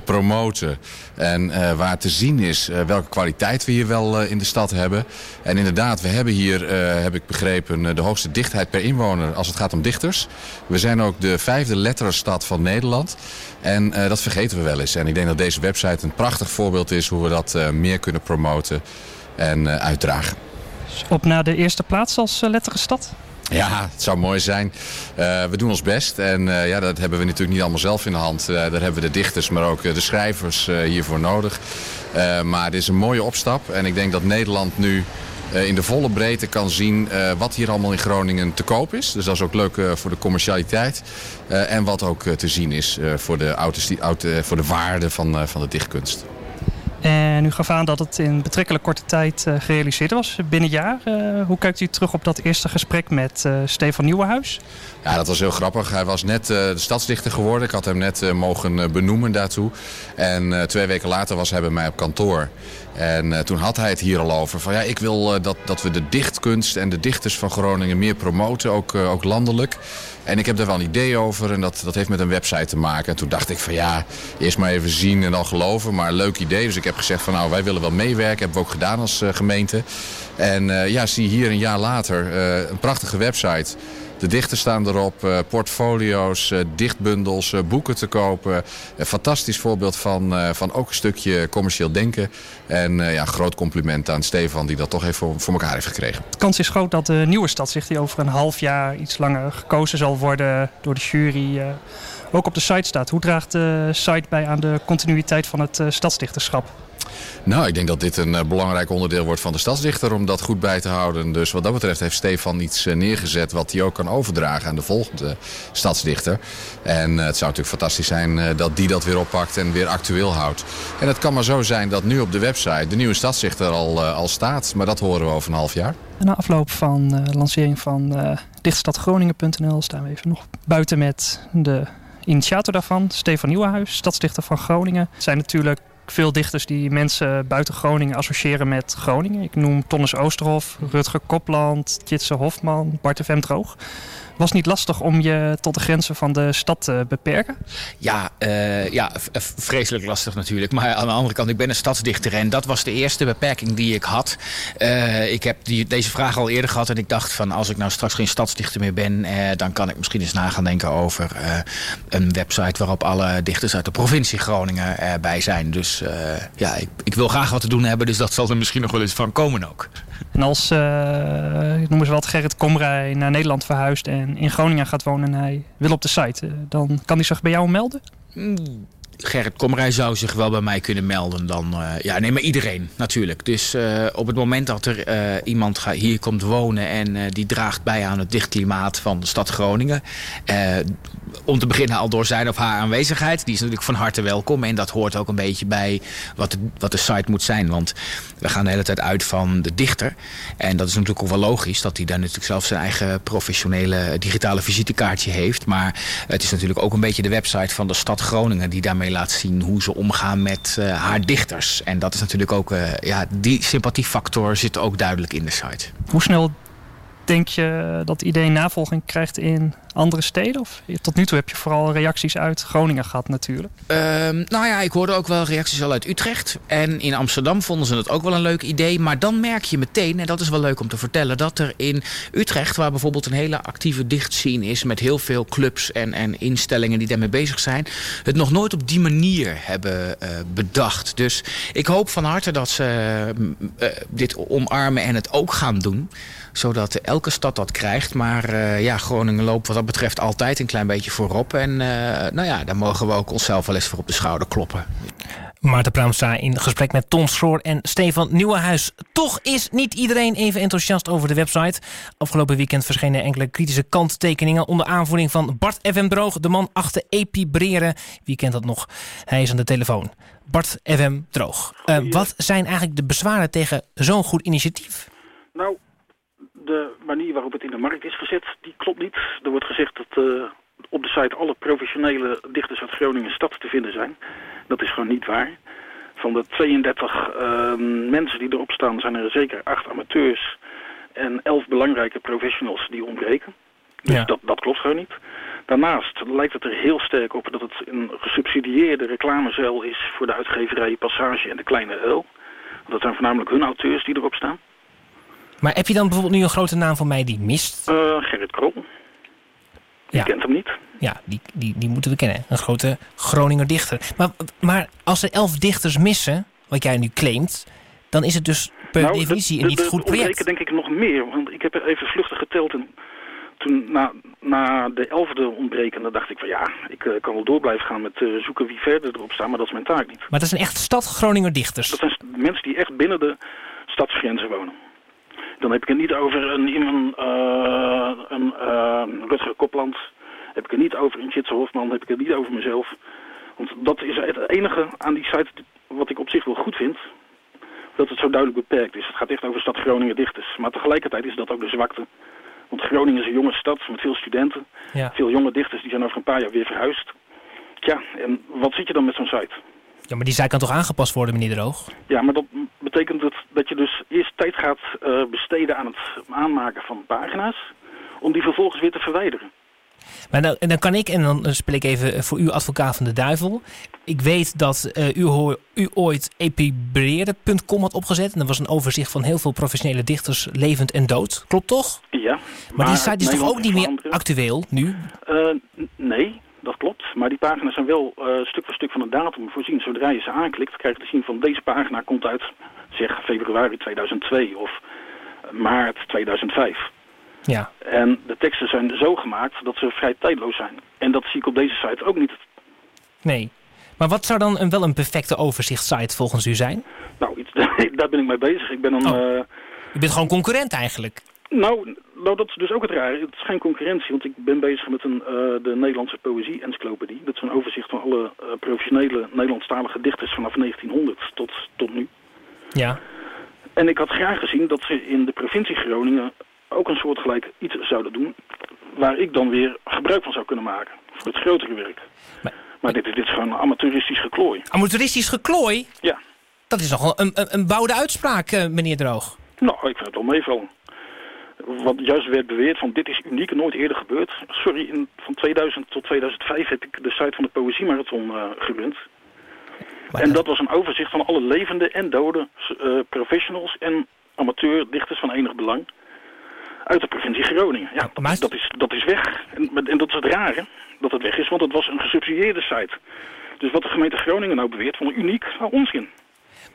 promoten. En waar te zien is welke kwaliteit we hier wel in de stad hebben. En inderdaad, we hebben hier, heb ik begrepen... de hoogste dichtheid per inwoner als het gaat om dichters. We zijn ook de vijfde letterenstad van Nederland. En dat vergeten we wel eens. En ik denk dat deze website een prachtig voorbeeld is... hoe we dat meer kunnen promoten en uitdragen. Op naar de eerste plaats als uh, stad? Ja, het zou mooi zijn. Uh, we doen ons best en uh, ja, dat hebben we natuurlijk niet allemaal zelf in de hand. Uh, daar hebben we de dichters, maar ook de schrijvers hiervoor nodig. maar het is een mooie opstap en ik denk dat Nederland nu in de volle breedte kan zien wat hier allemaal in Groningen te koop is. Dus dat is ook leuk voor de commercialiteit. en wat ook te zien is voor, de voor de waarde van, van de dichtkunst. En u gaf aan dat het in betrekkelijk korte tijd uh, gerealiseerd was, binnen een jaar. Uh, hoe kijkt u terug op dat eerste gesprek met uh, Stefan Nieuwenhuis? Ja, dat was heel grappig. Hij was net de stadsdichter geworden. Ik had hem net mogen benoemen daartoe. En twee weken later was hij bij mij op kantoor. En toen had hij het hier al over. Van ja, ik wil dat, dat we de dichtkunst en de dichters van Groningen meer promoten, ook, ook landelijk. En ik heb daar wel een idee over en dat, dat heeft met een website te maken. En toen dacht ik van ja, eerst maar even zien en dan geloven. Maar leuk idee. Dus ik heb gezegd van nou, wij willen wel meewerken. Hebben we ook gedaan als gemeente. En ja, zie hier een jaar later een prachtige website de dichters staan erop, uh, portfolio's, uh, dichtbundels, uh, boeken te kopen. Een fantastisch voorbeeld van, van ook een stukje commercieel denken. En ja, groot compliment aan Stefan die dat toch even voor, voor elkaar heeft gekregen. De kans is groot dat de nieuwe stadzicht over een half jaar iets langer gekozen zal worden door de jury ook op de site staat. Hoe draagt de site bij aan de continuïteit van het stadsdichterschap? Nou, ik denk dat dit een uh, belangrijk onderdeel wordt van de stadsdichter om dat goed bij te houden. Dus wat dat betreft heeft Stefan iets uh, neergezet wat hij ook kan overdragen aan de volgende stadsdichter. En uh, het zou natuurlijk fantastisch zijn dat die dat weer oppakt en weer actueel houdt. En het kan maar zo zijn dat nu op de website de nieuwe stadsdichter al, al staat. Maar dat horen we over een half jaar. Na afloop van de lancering van dichtstadgroningen.nl staan we even nog buiten met de initiator daarvan, Stefan Nieuwenhuis, stadsdichter van Groningen. Zijn natuurlijk veel dichters die mensen buiten Groningen associëren met Groningen. Ik noem Tonnes Oosterhof, Rutger Kopland, Jitse Hofman, Bart de Vemdroog. Was het niet lastig om je tot de grenzen van de stad te beperken? Ja, uh, ja vreselijk lastig natuurlijk. Maar aan de andere kant, ik ben een stadsdichter en dat was de eerste beperking die ik had. Uh, ik heb die, deze vraag al eerder gehad en ik dacht van als ik nou straks geen stadsdichter meer ben, uh, dan kan ik misschien eens na gaan denken over een website waarop alle dichters uit de provincie Groningen bij zijn. Dus ja, ik, ik, wil graag wat te doen hebben, dus dat zal er misschien nog wel eens van komen ook. En als, noem eens wat, Gerrit Komrij naar Nederland verhuist en in Groningen gaat wonen en hij wil op de site, eh, dan kan hij zich bij jou melden? Mm, Gerrit Komrij zou zich wel bij mij kunnen melden. Dan, uh, ja, nee, maar iedereen natuurlijk. Dus uh, op het moment dat er iemand hier komt wonen en die draagt bij aan het dichtklimaat van de stad Groningen. Om te beginnen al door zijn of haar aanwezigheid. Die is natuurlijk van harte welkom. En dat hoort ook een beetje bij wat de, wat de site moet zijn. Want we gaan de hele tijd uit van de dichter. En dat is natuurlijk ook wel logisch dat hij daar natuurlijk zelf zijn eigen professionele digitale visitekaartje heeft. Maar het is natuurlijk ook een beetje de website van de stad Groningen die daarmee laat zien hoe ze omgaan met uh, haar dichters. En dat is natuurlijk ook, uh, ja, die sympathiefactor zit ook duidelijk in de site. Hoe snel denk je dat idee navolging krijgt in andere steden? Of tot nu toe heb je vooral reacties uit Groningen gehad natuurlijk. Um, nou ja, ik hoorde ook wel reacties al uit Utrecht. En in Amsterdam vonden ze het ook wel een leuk idee. Maar dan merk je meteen, en dat is wel leuk om te vertellen... dat er in Utrecht, waar bijvoorbeeld een hele actieve dichtscene is... met heel veel clubs en, en instellingen die daarmee bezig zijn... het nog nooit op die manier hebben uh, bedacht. Dus ik hoop van harte dat ze uh, dit omarmen en het ook gaan doen zodat elke stad dat krijgt. Maar uh, ja, Groningen loopt wat dat betreft altijd een klein beetje voorop. En uh, nou ja, daar mogen we ook onszelf wel eens voor op de schouder kloppen. Maarten Praamstra in gesprek met Ton Schroor en Stefan Nieuwenhuis. Toch is niet iedereen even enthousiast over de website. Afgelopen weekend verschenen enkele kritische kanttekeningen... onder aanvoering van Bart FM Droog, de man achter Epibreren. Wie kent dat nog? Hij is aan de telefoon. Bart FM Droog. Uh, wat zijn eigenlijk de bezwaren tegen zo'n goed initiatief? Nou, de manier waarop het in de markt is gezet, die klopt niet. Er wordt gezegd dat uh, op de site alle professionele dichters uit Groningen stad te vinden zijn. Dat is gewoon niet waar. Van de 32 ehm, mensen die erop staan zijn er zeker acht amateurs en elf belangrijke professionals die ontbreken. Dus dat, dat klopt gewoon niet. Daarnaast lijkt het er heel sterk op dat het een gesubsidieerde reclamezuil is voor de uitgeverij Passage en de Kleine Uil. Dat zijn voornamelijk hun auteurs die erop staan. Maar heb je dan bijvoorbeeld nu een grote naam voor mij die mist? Uh, Gerrit Krol. Je Ja. kent hem niet. Ja, die, die, die moeten we kennen. Een grote Groninger dichter. Maar, maar als er elf dichters missen, wat jij nu claimt... dan is het dus per Nou, definitie de- een niet de- goed de project. ontbreken denk ik nog meer. Want ik heb er even vluchtig geteld. En toen na, na de elfde ontbrekende dacht ik van ja, ik eh, kan wel door blijven gaan met eh, zoeken wie verder erop staat. Maar dat is mijn taak niet. Maar dat zijn echt stad Groninger dichters. Dat zijn mensen die echt binnen de stadsgrenzen wonen. Dan heb ik het niet over een, iemand, eh, een eh, Rutger Kopland. Heb ik het niet over een Jitse Hofman. Heb ik het niet over mezelf. Want dat is het enige aan die site wat ik op zich wel goed vind. Dat het zo duidelijk beperkt is. Het gaat echt over stad Groningen dichters. Maar tegelijkertijd is dat ook de zwakte. Want Groningen is een jonge stad met veel studenten. Ja. Veel jonge dichters die zijn over een paar jaar weer verhuisd. Tja, en wat zit je dan met zo'n site? Ja, maar die zij kan toch aangepast worden, meneer Droog? Ja, maar dat betekent dat, dat je dus eerst tijd gaat eh, besteden aan het aanmaken van pagina's, om die vervolgens weer te verwijderen. Maar dan, en dan kan ik, en dan speel ik even voor u advocaat van de duivel. Ik weet dat eh, u, hoor- u ooit epibreren.com had opgezet. En dat was een overzicht van heel veel professionele dichters, levend en dood. Klopt toch? Ja. Maar, die site is toch ook niet meer actueel nu? Eh, nee, dat klopt. Maar die pagina's zijn wel eh, stuk voor stuk van een datum voorzien. Zodra je ze aanklikt, krijg je te zien van deze pagina komt uit, zeg februari 2002 of maart 2005. Ja. En de teksten zijn zo gemaakt dat ze vrij tijdloos zijn. En dat zie ik op deze site ook niet. Nee. Maar wat zou dan een, wel een perfecte overzichtssite volgens u zijn? Nou, iets, <laughs> daar ben ik mee bezig. Ik ben een... eh, U bent gewoon concurrent eigenlijk. Nou, nou, dat is dus ook het rare. Het is geen concurrentie, want ik ben bezig met een, eh, de Nederlandse Poëzie-encyclopedie. Dat is een overzicht van alle eh, professionele Nederlandstalige dichters vanaf 1900 tot, tot nu. Ja. En ik had graag gezien dat ze in de provincie Groningen ook een soortgelijk iets zouden doen... waar ik dan weer gebruik van zou kunnen maken voor het grotere werk. Maar, dit, is- dit is gewoon amateuristisch geklooi. Amateuristisch geklooi? Ja. Dat is nogal een, een, een bouwde uitspraak, eh, meneer Droog. Nou, ik vind het wel meevallen. Wat juist werd beweerd van dit is uniek nooit eerder gebeurd. Sorry, in, van 2000 tot 2005 heb ik de site van de Poëziemarathon eh gerund. En dat was een overzicht van alle levende en dode eh, professionals en amateurdichters van enig belang. Uit de provincie Groningen. Ja, dat, is, dat, is, dat is weg. En, en dat is het rare, dat het weg is, want het was een gesubsidieerde site. Dus wat de gemeente Groningen nou beweert, van uniek, nou onzin.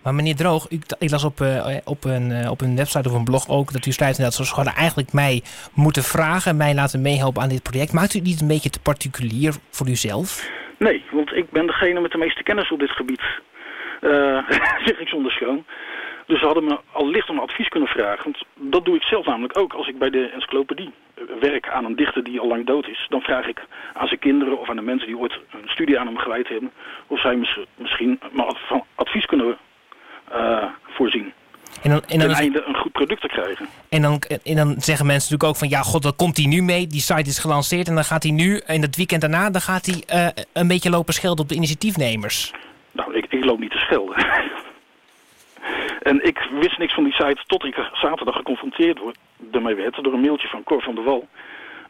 Maar meneer Droog, ik, las op, eh, op, een, eh, op een website of een blog ook dat u schrijft dat ze hadden eigenlijk mij moeten vragen, mij laten meehelpen aan dit project. Maakt u het niet een beetje te particulier voor uzelf? Nee, want ik ben degene met de meeste kennis op dit gebied. Eh, <laughs> zeg ik zonder schoon. Dus ze hadden me al licht om advies kunnen vragen. Want dat doe ik zelf namelijk ook. Als ik bij de encyclopedie werk aan een dichter die al lang dood is... dan vraag ik aan zijn kinderen of aan de mensen die ooit een studie aan hem gewijd hebben... of zij mis- misschien me advies kunnen voorzien. En dan, en, Ten dan, einde een goed product te krijgen. en, dan, en dan zeggen mensen natuurlijk ook van ja, god, wat komt hij nu mee? Die site is gelanceerd en dan gaat hij nu, in het weekend daarna, dan gaat hij eh, een beetje lopen schelden op de initiatiefnemers. Nou, ik, ik loop niet te schelden. en ik wist niks van die site tot ik er zaterdag geconfronteerd word, ermee werd door een mailtje van Cor van der Wal.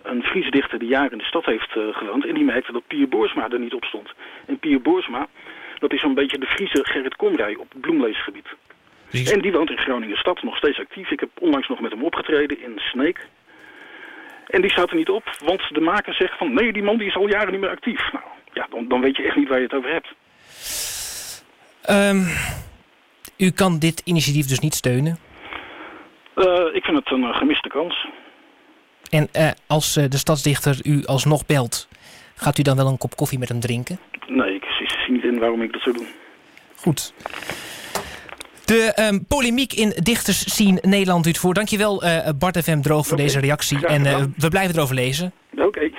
Een Fries dichter die jaren in de stad heeft eh, gewoond. En die merkte dat Pier Boersma er niet op stond. En Pier Boersma, dat is zo'n beetje de Friese Gerrit Komrij op het bloemleesgebied. En die woont in Groningen stad, nog steeds actief. Ik heb onlangs nog met hem opgetreden in Sneek. En die staat er niet op, want de maker zegt van... nee, die man die is al jaren niet meer actief. Nou, ja, dan, dan weet je echt niet waar je het over hebt. Ehm, u kan dit initiatief dus niet steunen. Eh, ik vind het een eh, gemiste kans. En eh, als de stadsdichter u alsnog belt, gaat u dan wel een kop koffie met hem drinken? Ik niet in waarom ik dat zou doen. Goed. De ehm, polemiek in dichters zien Nederland duurt voor. Dankjewel eh Bart FM Droog voor deze reactie. En eh, gedaan. we blijven erover lezen. Oké.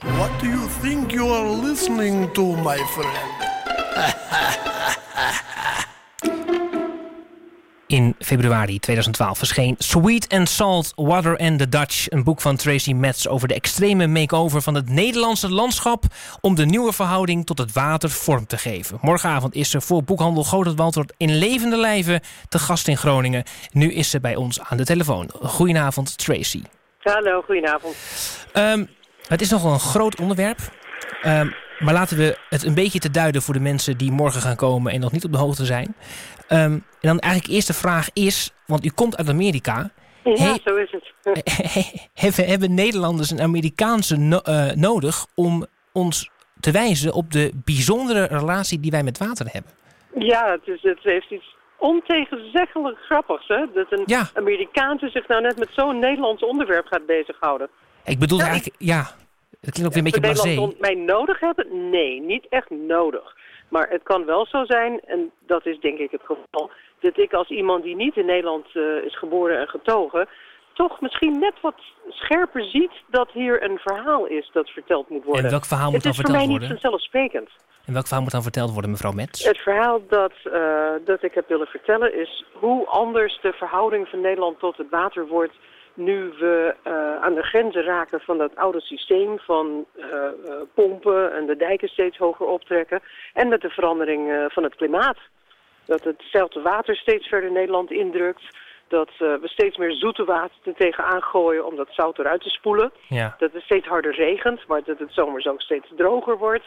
What do you think you are listening to, my friend? <laughs> In februari 2012 verscheen Sweet and Salt, Water and the Dutch... een boek van Tracy Metz over de extreme make-over van het Nederlandse landschap... om de nieuwe verhouding tot het water vorm te geven. Morgenavond is ze voor boekhandel Godert Walter in levende lijven te gast in Groningen. Nu is ze bij ons aan de telefoon. Goedenavond, Tracy. Hallo, goedenavond. Um, het is nogal een groot onderwerp. Um, maar laten we het een beetje te duiden voor de mensen die morgen gaan komen en nog niet op de hoogte zijn. Um, en dan eigenlijk eerste vraag is, want u komt uit Amerika. Ja, zo is het. <laughs> hebben, hebben Nederlanders een Amerikaanse no uh, nodig om ons te wijzen op de bijzondere relatie die wij met water hebben? Ja, het, is, het heeft iets ontegenzeggelijk grappigs, hè? Dat een ja. Amerikaanse zich nou net met zo'n Nederlands onderwerp gaat bezighouden. Ik bedoel ja, eigenlijk, ja, het klinkt ook weer een beetje blasé. Nederland mij nodig hebben? Nee, niet echt nodig. Maar het kan wel zo zijn, en dat is denk ik het geval... dat ik als iemand die niet in Nederland uh, is geboren en getogen... toch misschien net wat scherper ziet dat hier een verhaal is dat verteld moet worden. En welk verhaal moet dan verteld worden? Het is voor mij niet vanzelfsprekend. En welk verhaal moet dan verteld worden, mevrouw Metz? Het verhaal dat, uh, dat ik heb willen vertellen is hoe anders de verhouding van Nederland tot het water wordt nu we uh, aan de grenzen raken van dat oude systeem van uh, uh, pompen en de dijken steeds hoger optrekken. En met de verandering van het klimaat. Dat hetzelfde water steeds verder Nederland indrukt. Dat we steeds meer zoete water er tegenaan gooien om dat zout eruit te spoelen. Ja. Dat het steeds harder regent, maar dat het zomers ook steeds droger wordt.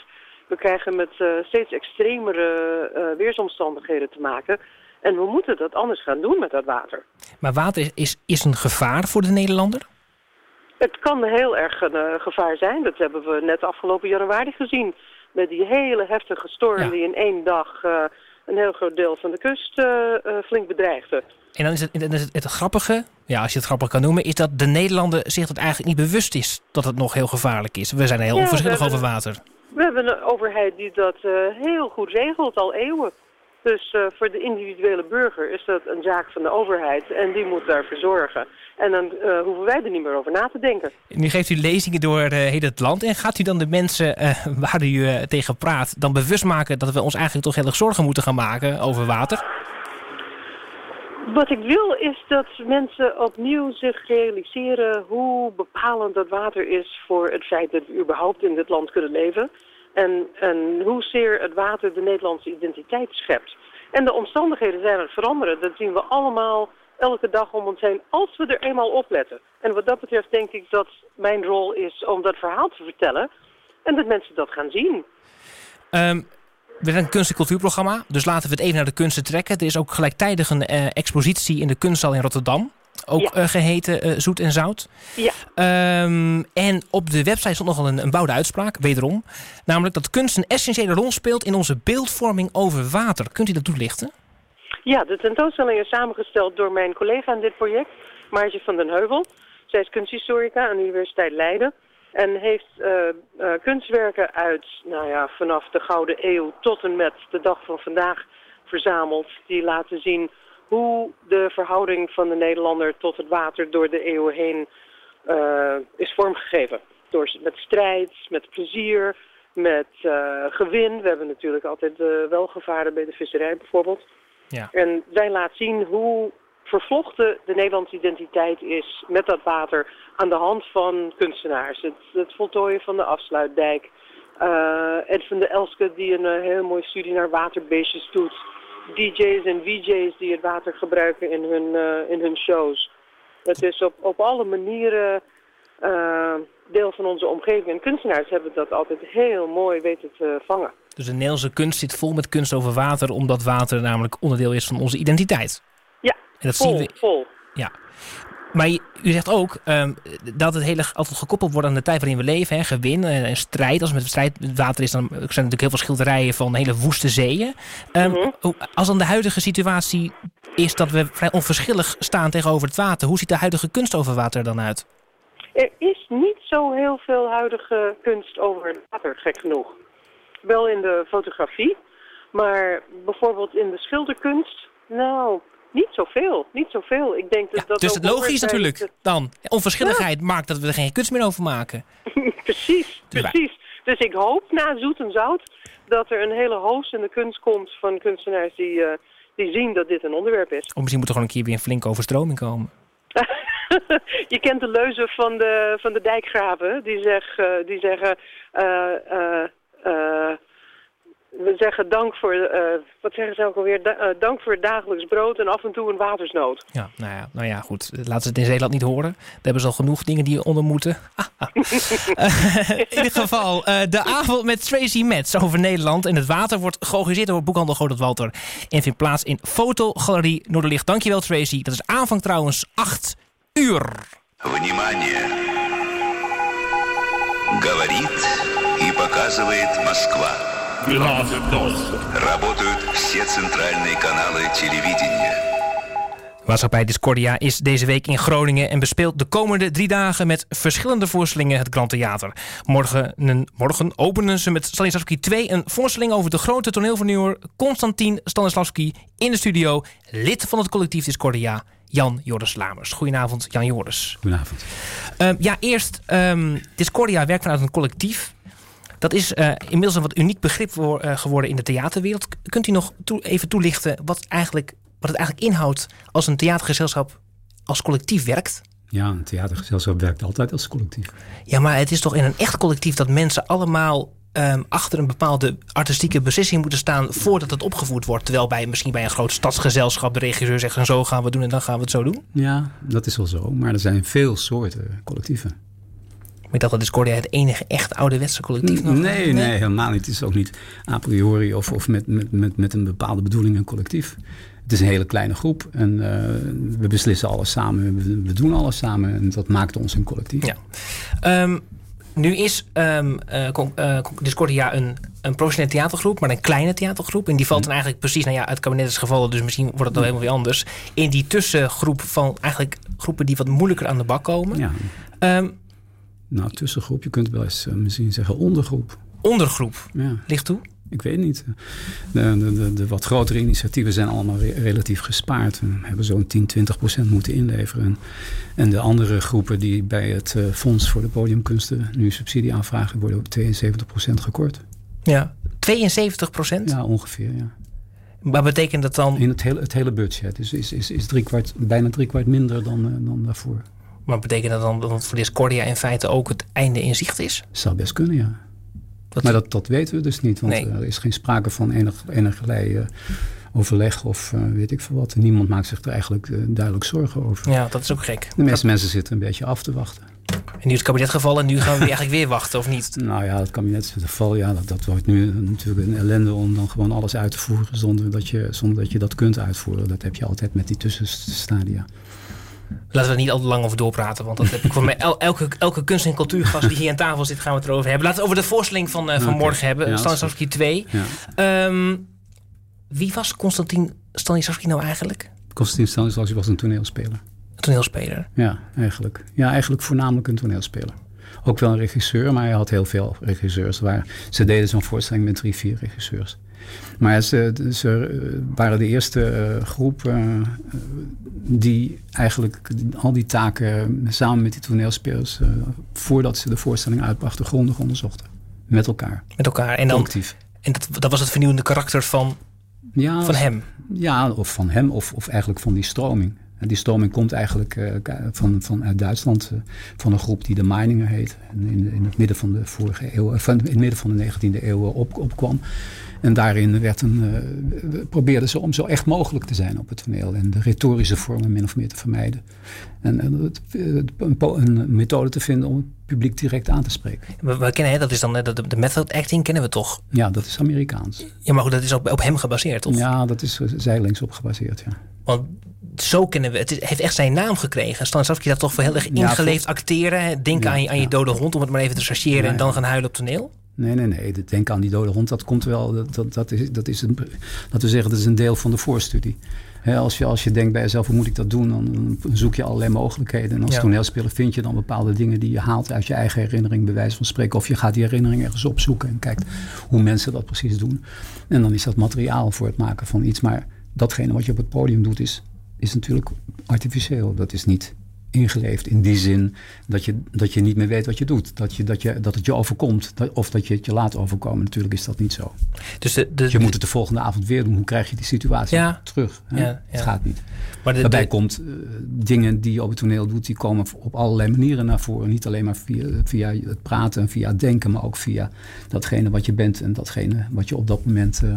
We krijgen met steeds extremere weersomstandigheden te maken. En we moeten dat anders gaan doen met dat water. Maar water is, is een gevaar voor de Nederlander? Het kan heel erg een uh, gevaar zijn. Dat hebben we net afgelopen januari gezien. Met die hele heftige storm ja. die in één dag uh, een heel groot deel van de kust uh, flink bedreigde. En dan is het, dan is het, het grappige, ja, als je het grappig kan noemen... is dat de Nederlander zich dat eigenlijk niet bewust is dat het nog heel gevaarlijk is. We zijn heel ja, onverschillig over water. We hebben een overheid die dat heel goed regelt, al eeuwen. Dus uh, voor de individuele burger is dat een zaak van de overheid en die moet daarvoor zorgen. En dan uh, hoeven wij er niet meer over na te denken. Nu geeft u lezingen door uh, heel het land en gaat u dan de mensen waar u tegen praat dan bewust maken dat we ons eigenlijk toch heel erg zorgen moeten gaan maken over water? Wat ik wil is dat mensen opnieuw zich realiseren hoe bepalend dat water is voor het feit dat we überhaupt in dit land kunnen leven. En, en hoezeer het water de Nederlandse identiteit schept. En de omstandigheden zijn aan het veranderen. Dat zien we allemaal elke dag om ons heen, als we er eenmaal op letten. En wat dat betreft denk ik dat mijn rol is om dat verhaal te vertellen. En dat mensen dat gaan zien. Um, we zijn een kunst- en cultuurprogramma, dus laten we het even naar de kunsten trekken. Er is ook gelijktijdig een uh, expositie in de kunsthal in Rotterdam. Ook ja. uh, geheten uh, Zoet en Zout. Ja. Um, en op de website stond nogal een, een bouwde uitspraak, wederom. Namelijk dat kunst een essentiële rol speelt in onze beeldvorming over water. Kunt u dat toelichten? Ja, de tentoonstelling is samengesteld door mijn collega in dit project, Marge van den Heuvel. Zij is kunsthistorica aan de Universiteit Leiden. En heeft uh, uh, kunstwerken uit, nou ja, vanaf de Gouden Eeuw tot en met de dag van vandaag verzameld. Die laten zien hoe de verhouding van de Nederlander tot het water door de eeuwen heen uh, is vormgegeven. Door, met strijd, met plezier, met uh, gewin. We hebben natuurlijk altijd uh, welgevaren bij de visserij bijvoorbeeld. Ja. En zij laat zien hoe vervlochten de Nederlandse identiteit is met dat water aan de hand van kunstenaars. Het, het voltooien van de afsluitdijk. Uh, Ed van de Elske die een heel mooie studie naar waterbeestjes doet. DJ's en VJ's die het water gebruiken in hun, uh, in hun shows. Het is op, op alle manieren uh, deel van onze omgeving. En kunstenaars hebben dat altijd heel mooi weten te vangen. Dus de Nederlandse kunst zit vol met kunst over water... omdat water namelijk onderdeel is van onze identiteit. Ja, en dat vol, zien we... vol. Ja. Maar u zegt ook um, dat het heel erg altijd gekoppeld wordt aan de tijd waarin we leven. Hè? Gewin en, en strijd. Als het met strijd met water is, dan zijn er natuurlijk heel veel schilderijen van hele woeste zeeën. Um, Mhm. Als dan de huidige situatie is dat we vrij onverschillig staan tegenover het water. Hoe ziet de huidige kunst over water dan uit? Er is niet zo heel veel huidige kunst over water, gek genoeg. Wel in de fotografie, maar bijvoorbeeld in de schilderkunst, nou, niet zoveel. Niet zoveel. Ik denk dat ja, dat dus het logisch natuurlijk dan. Onverschilligheid ja. maakt dat we er geen kunst meer over maken. <laughs> precies, Dus precies. Dus ik hoop na Zoet en Zout dat er een hele host in de kunst komt van kunstenaars die, uh, die zien dat dit een onderwerp is. Of misschien moet er gewoon een keer weer een flinke overstroming komen. <laughs> Je kent de leuzen van de, van de dijkgraven. Die, zeg, eh, die zeggen... eh, eh, eh, we zeggen dank voor... eh, wat zeggen ze ook alweer? Da- eh, dank voor het dagelijks brood en af en toe een watersnood. Ja, nou ja, nou ja, goed. Laten ze het in Zeeland niet horen. Daar hebben ze al genoeg dingen die onder moeten. <laughs> Eh, in ieder geval, eh, de avond met Tracy Metz over Nederland en het water wordt georganiseerd door boekhandel Godot Walter. En vindt plaats in Fotogalerie Noorderlicht. Dankjewel Tracy. Dat is aanvang trouwens 8 uur. Внимание! Говорит и показывает Москва. Работают все центральные каналы телевидения. Maatschappij Discordia is deze week in Groningen en bespeelt de komende drie dagen met verschillende voorstellingen het Grand Theater. Morgen, morgen openen ze met Stanislavski 2 een voorstelling over de grote toneelvernieuwer Konstantin Stanislavski in de studio, lid van het collectief Discordia, Jan Joris Lamers. Goedenavond, Jan Joris. Goedenavond. Ehm, ja, eerst, ehm, Discordia werkt vanuit een collectief. Dat is eh, inmiddels een wat uniek begrip voor, eh, geworden in de theaterwereld. Kunt u nog toe- even toelichten wat, eigenlijk, wat het eigenlijk inhoudt als een theatergezelschap als collectief werkt? Ja, een theatergezelschap werkt altijd als collectief. Ja, maar het is toch in een echt collectief dat mensen allemaal ehm, achter een bepaalde artistieke beslissing moeten staan voordat het opgevoerd wordt. Terwijl bij misschien bij een groot stadsgezelschap de regisseur zegt en zo gaan we doen en dan gaan we het zo doen. Ja, dat is wel zo. Maar er zijn veel soorten collectieven. Ik dacht dat Discordia het enige echt ouderwetse collectief nog Nee, nee, helemaal niet. Het is ook niet a priori of, of met, met, met, met een bepaalde bedoeling een collectief. Het is een hele kleine groep en eh, we beslissen alles samen. We, we doen alles samen en dat maakt ons een collectief. Ja. Ehm, nu is ehm, eh, eh, Discordia een, een professionele theatergroep, maar een kleine theatergroep. En die valt dan eigenlijk precies, nou ja, het kabinet is gevallen, dus misschien wordt het dan helemaal weer anders. In die tussengroep van eigenlijk groepen die wat moeilijker aan de bak komen. Ja. Ehm, Nou, tussengroep, je kunt wel eens eh, misschien zeggen ondergroep. ondergroep, Ja. ligt toe? Ik weet niet. De, de, de, wat grotere initiatieven zijn allemaal re- relatief gespaard. We hebben zo'n 10, 20 procent moeten inleveren. En, en de andere groepen die bij het eh, Fonds voor de Podiumkunsten nu subsidie aanvragen, worden op 72 procent gekort. Ja. 72 procent? Ja, ongeveer, ja. Maar betekent dat dan... In het hele, het hele budget is, is, is, is drie kwart, bijna drie kwart minder dan, eh, dan daarvoor. Maar betekent dat dan dat voor Discordia in feite ook het einde in zicht is? Zou best kunnen, ja. maar dat, dat weten we dus niet, want Nee. er is geen sprake van enig, enigerlei eh, overleg of eh, weet ik veel wat. Niemand maakt zich er eigenlijk eh, duidelijk zorgen over. Ja, dat is ook gek. De meeste mensen zitten een beetje af te wachten. En nu is het kabinet gevallen en nu gaan we <laughs> eigenlijk weer wachten, of niet? Nou ja, het kabinet is de val, ja, dat, dat wordt nu natuurlijk een ellende om dan gewoon alles uit te voeren zonder dat, je, zonder dat je dat kunt uitvoeren. Dat heb je altijd met die tussenstadia. Laten we er niet al te lang over doorpraten, want dat heb ik voor mij. <laughs> El- elke, elke kunst- en cultuurgast die hier aan tafel zit, gaan we het erover hebben. Laten we het over de voorstelling van, eh, van morgen hebben. Ja, Stanislavski 2. Ja. Ehm, wie was Constantin Stanislavski nou eigenlijk? Constantin Stanislavski was een toneelspeler. Een toneelspeler. Ja, eigenlijk. Ja, eigenlijk voornamelijk een toneelspeler. Ook wel een regisseur, maar hij had heel veel regisseurs. Waar, ze deden zo'n voorstelling met drie, vier regisseurs. Maar ze, ze eh, waren de eerste eh, groep eh, die eigenlijk al die taken samen met die toneelspelers, voordat ze de voorstelling uitbrachten, grondig onderzochten. Met elkaar. Met elkaar. En dan, Collectief. En dat, dat was het vernieuwende karakter van, Ja, van hem. Ja, of van hem, of, of eigenlijk van die stroming. En die stroming komt eigenlijk van, van uit Duitsland, van een groep die de Meininger heet. En in, in het midden van de vorige eeuw, in het midden van de 19e eeuw op, opkwam. En daarin werd een, eh, probeerden ze om zo echt mogelijk te zijn op het toneel. En de retorische vormen min of meer te vermijden. En, en het- het- een, een methode te vinden om het publiek direct aan te spreken. We, we kennen, hè, dat is dan de, de method acting, kennen we toch? Ja, dat is Amerikaans. Ja, maar goed, dat is ook op hem gebaseerd, of? Ja, dat is eh, zijdelings op gebaseerd, ja. Want zo kennen we het. Het heeft echt zijn naam gekregen. Stanislavski dat toch voor heel erg ingeleefd acteren. Denk Ja, aan, je, aan je dode hond om het maar even te chargeren en dan gaan huilen op toneel. Nee, nee, nee. Denk aan die dode hond. Dat komt wel. Dat, dat, dat is, dat is een, laten we zeggen, dat is een deel van de voorstudie. Als, je, als je denkt bij jezelf, hoe moet ik dat doen? Dan, dan zoek je allerlei mogelijkheden. En als Ja. toneelspeler vind je dan bepaalde dingen die je haalt uit je eigen herinnering, bij wijze van spreken. Of je gaat die herinnering ergens opzoeken en kijkt hoe mensen dat precies doen. En dan is dat materiaal voor het maken van iets. Maar datgene wat je op het podium doet, is, is natuurlijk artificieel. Dat is niet ingeleefd. In die zin dat je, dat je niet meer weet wat je doet. Dat, je, dat, je, dat het je overkomt. Dat, of dat je het je laat overkomen. Natuurlijk is dat niet zo. Dus de, de, je moet het de volgende avond weer doen. Hoe krijg je die situatie Ja. terug? hè? Ja, ja. Het gaat niet. Maar de- Daarbij komt eh, dingen die je op het toneel doet... die komen op allerlei manieren naar voren. Niet alleen maar via, via het praten en via het denken... maar ook via datgene wat je bent... en datgene wat je op dat moment eh,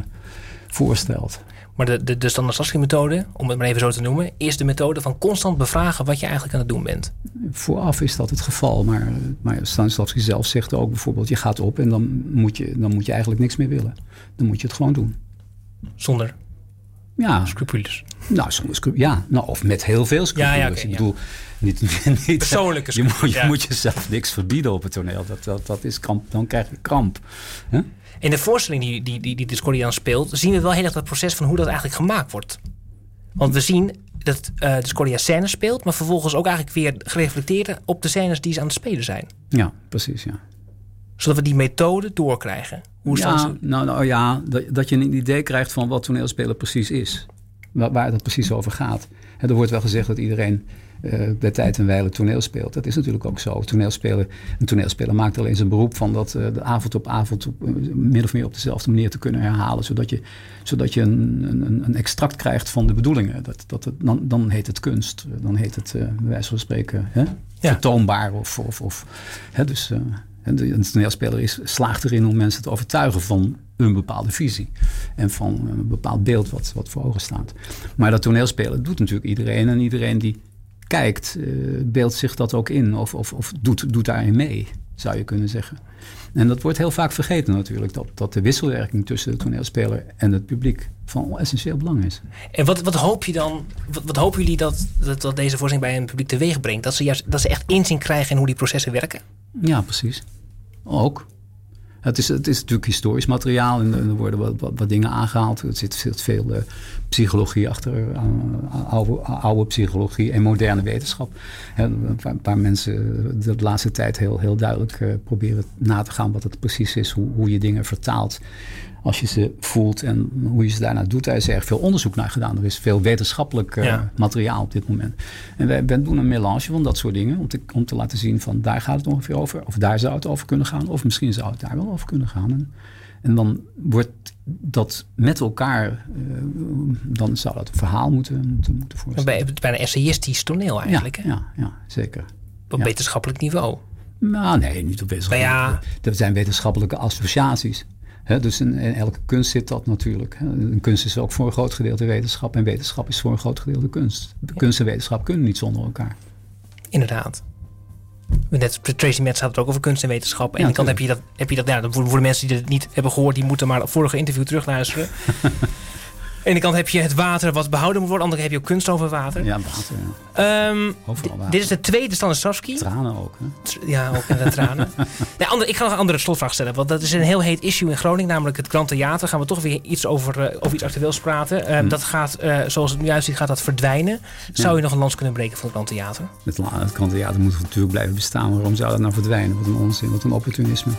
voorstelt. Maar de, de, de Stanislavski-methode, om het maar even zo te noemen, is de methode van constant bevragen wat je eigenlijk aan het doen bent. Vooraf is dat het geval, maar, maar Stanislavski zelf zegt ook bijvoorbeeld... je gaat op en dan moet je, dan moet je eigenlijk niks meer willen. Dan moet je het gewoon doen. Zonder ja. scrupules. Nou, zonder scru- ja. Nou, of met heel veel scrupules. Ja, ja, ik ja. bedoel, <laughs> niet, niet, Persoonlijke je, moet, je ja. moet jezelf niks verbieden op het toneel. Dat, dat, dat is kramp, dan krijg je kramp. Hè? In de voorstelling die, die, die, die Discordian speelt, zien we wel heel erg dat proces van hoe dat eigenlijk gemaakt wordt. Want we zien dat eh Discordia scènes speelt, maar vervolgens ook eigenlijk weer gereflecteerd op de scènes die ze aan het spelen zijn. Ja, precies, ja. Zodat we die methode doorkrijgen. Hoe ja, dat? nou, nou ja, dat, dat je een idee krijgt van wat toneelspelen precies is. Waar, waar het precies over gaat. Er wordt wel gezegd dat iedereen eh, bij tijd en wijle toneel speelt. Dat is natuurlijk ook zo. Toneelspelen, een toneelspeler maakt alleen zijn beroep van dat eh, de avond op avond op, eh, min of meer op dezelfde manier te kunnen herhalen. Zodat je, zodat je een, een, een extract krijgt van de bedoelingen. Dat, dat het, dan, dan heet het kunst. Dan heet het eh, bij wijze van spreken hè? vertoonbaar. Of, of, of, hè, dus, eh, een toneelspeler is, slaagt erin om mensen te overtuigen van een bepaalde visie. En van een bepaald beeld wat, wat voor ogen staat. Maar dat toneelspelen doet natuurlijk iedereen. En iedereen die kijkt, eh, beeldt zich dat ook in. Of, of, of doet, doet daarin mee, zou je kunnen zeggen. En dat wordt heel vaak vergeten natuurlijk. Dat, dat de wisselwerking tussen de toneelspeler en het publiek van essentieel belang is. En wat, wat hoop je dan, wat, wat hopen jullie dat, dat, dat deze voorstelling bij een publiek teweeg brengt? Dat ze, juist, dat ze echt inzien krijgen in hoe die processen werken? Ja, precies. Ook. Het is, het is natuurlijk historisch materiaal en er worden wat, wat, dingen aangehaald. Er zit, veel eh, psychologie achter, eh, oude, psychologie en moderne wetenschap. Hè, waar, mensen de laatste tijd heel, heel duidelijk eh, proberen na te gaan wat het precies is, hoe, hoe je dingen vertaalt. Als je ze voelt en hoe je ze daarna doet, daar is erg veel onderzoek naar gedaan. Er is veel wetenschappelijk eh, Ja. materiaal op dit moment. En wij, wij doen een melange van dat soort dingen om te, om te laten zien van daar gaat het ongeveer over. Of daar zou het over kunnen gaan. Of misschien zou het daar wel over kunnen gaan. En, en dan wordt dat met elkaar, eh, dan zou dat een verhaal moeten, moeten, moeten voorstellen. Bij, bijna essayistisch toneel eigenlijk. Ja, hè? ja, ja, zeker. Op Ja. wetenschappelijk niveau. Nou, nee, niet op wetenschappelijk. Nou ja. Er zijn wetenschappelijke associaties. Dus in, in elke kunst zit dat natuurlijk. Een kunst is ook voor een groot gedeelte wetenschap. En wetenschap is voor een groot gedeelte kunst. Kunst en wetenschap kunnen niet zonder elkaar. Inderdaad. Net Tracy Metz had het ook over kunst en wetenschap. En Ja, aan de kant heb je dat, heb je dat ja, voor, voor de mensen die het niet hebben gehoord, die moeten maar het vorige interview terugluisteren. <laughs> Aan de ene kant heb je het water wat behouden moet worden. Aan de andere kant heb je ook kunst over water. Ja, water. Ja. Ehm, Overal water. dit is de tweede Stanislavski. Tranen ook. Hè? Ja, ook de <laughs> tranen. nee, andere, ik ga nog een andere slotvraag stellen. Want dat is een heel heet issue in Groningen. Namelijk het Grand Theater. Gaan we toch weer iets over, over iets actueels praten. Eh, Hm. Dat gaat, eh, zoals het nu uitziet, gaat dat verdwijnen. Zou je nog een lans kunnen breken voor het Grand Theater? Het, het krantentheater moet natuurlijk blijven bestaan. Waarom zou dat nou verdwijnen? Wat een onzin, wat een opportunisme.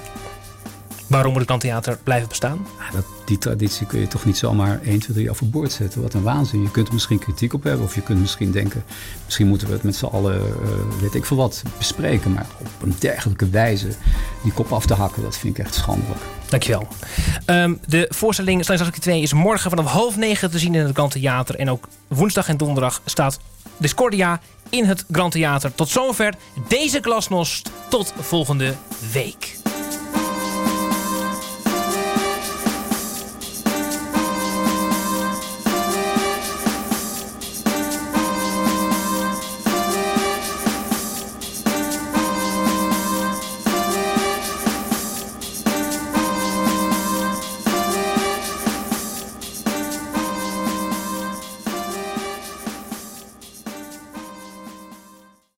Waarom moet het Grand Theater blijven bestaan? Ja, dat, die traditie kun je toch niet zomaar 1, 2, 3 overboord zetten. Wat een waanzin. Je kunt er misschien kritiek op hebben. Of je kunt misschien denken, misschien moeten we het met z'n allen, eh, weet ik veel wat, bespreken. Maar op een dergelijke wijze die kop af te hakken, dat vind ik echt schandelijk. Dankjewel. Ehm, de voorstelling Stanislavski 2 is morgen vanaf half negen te zien in het Grand Theater. En ook woensdag en donderdag staat Discordia in het Grand Theater. Tot zover deze Glasnost. Tot volgende week.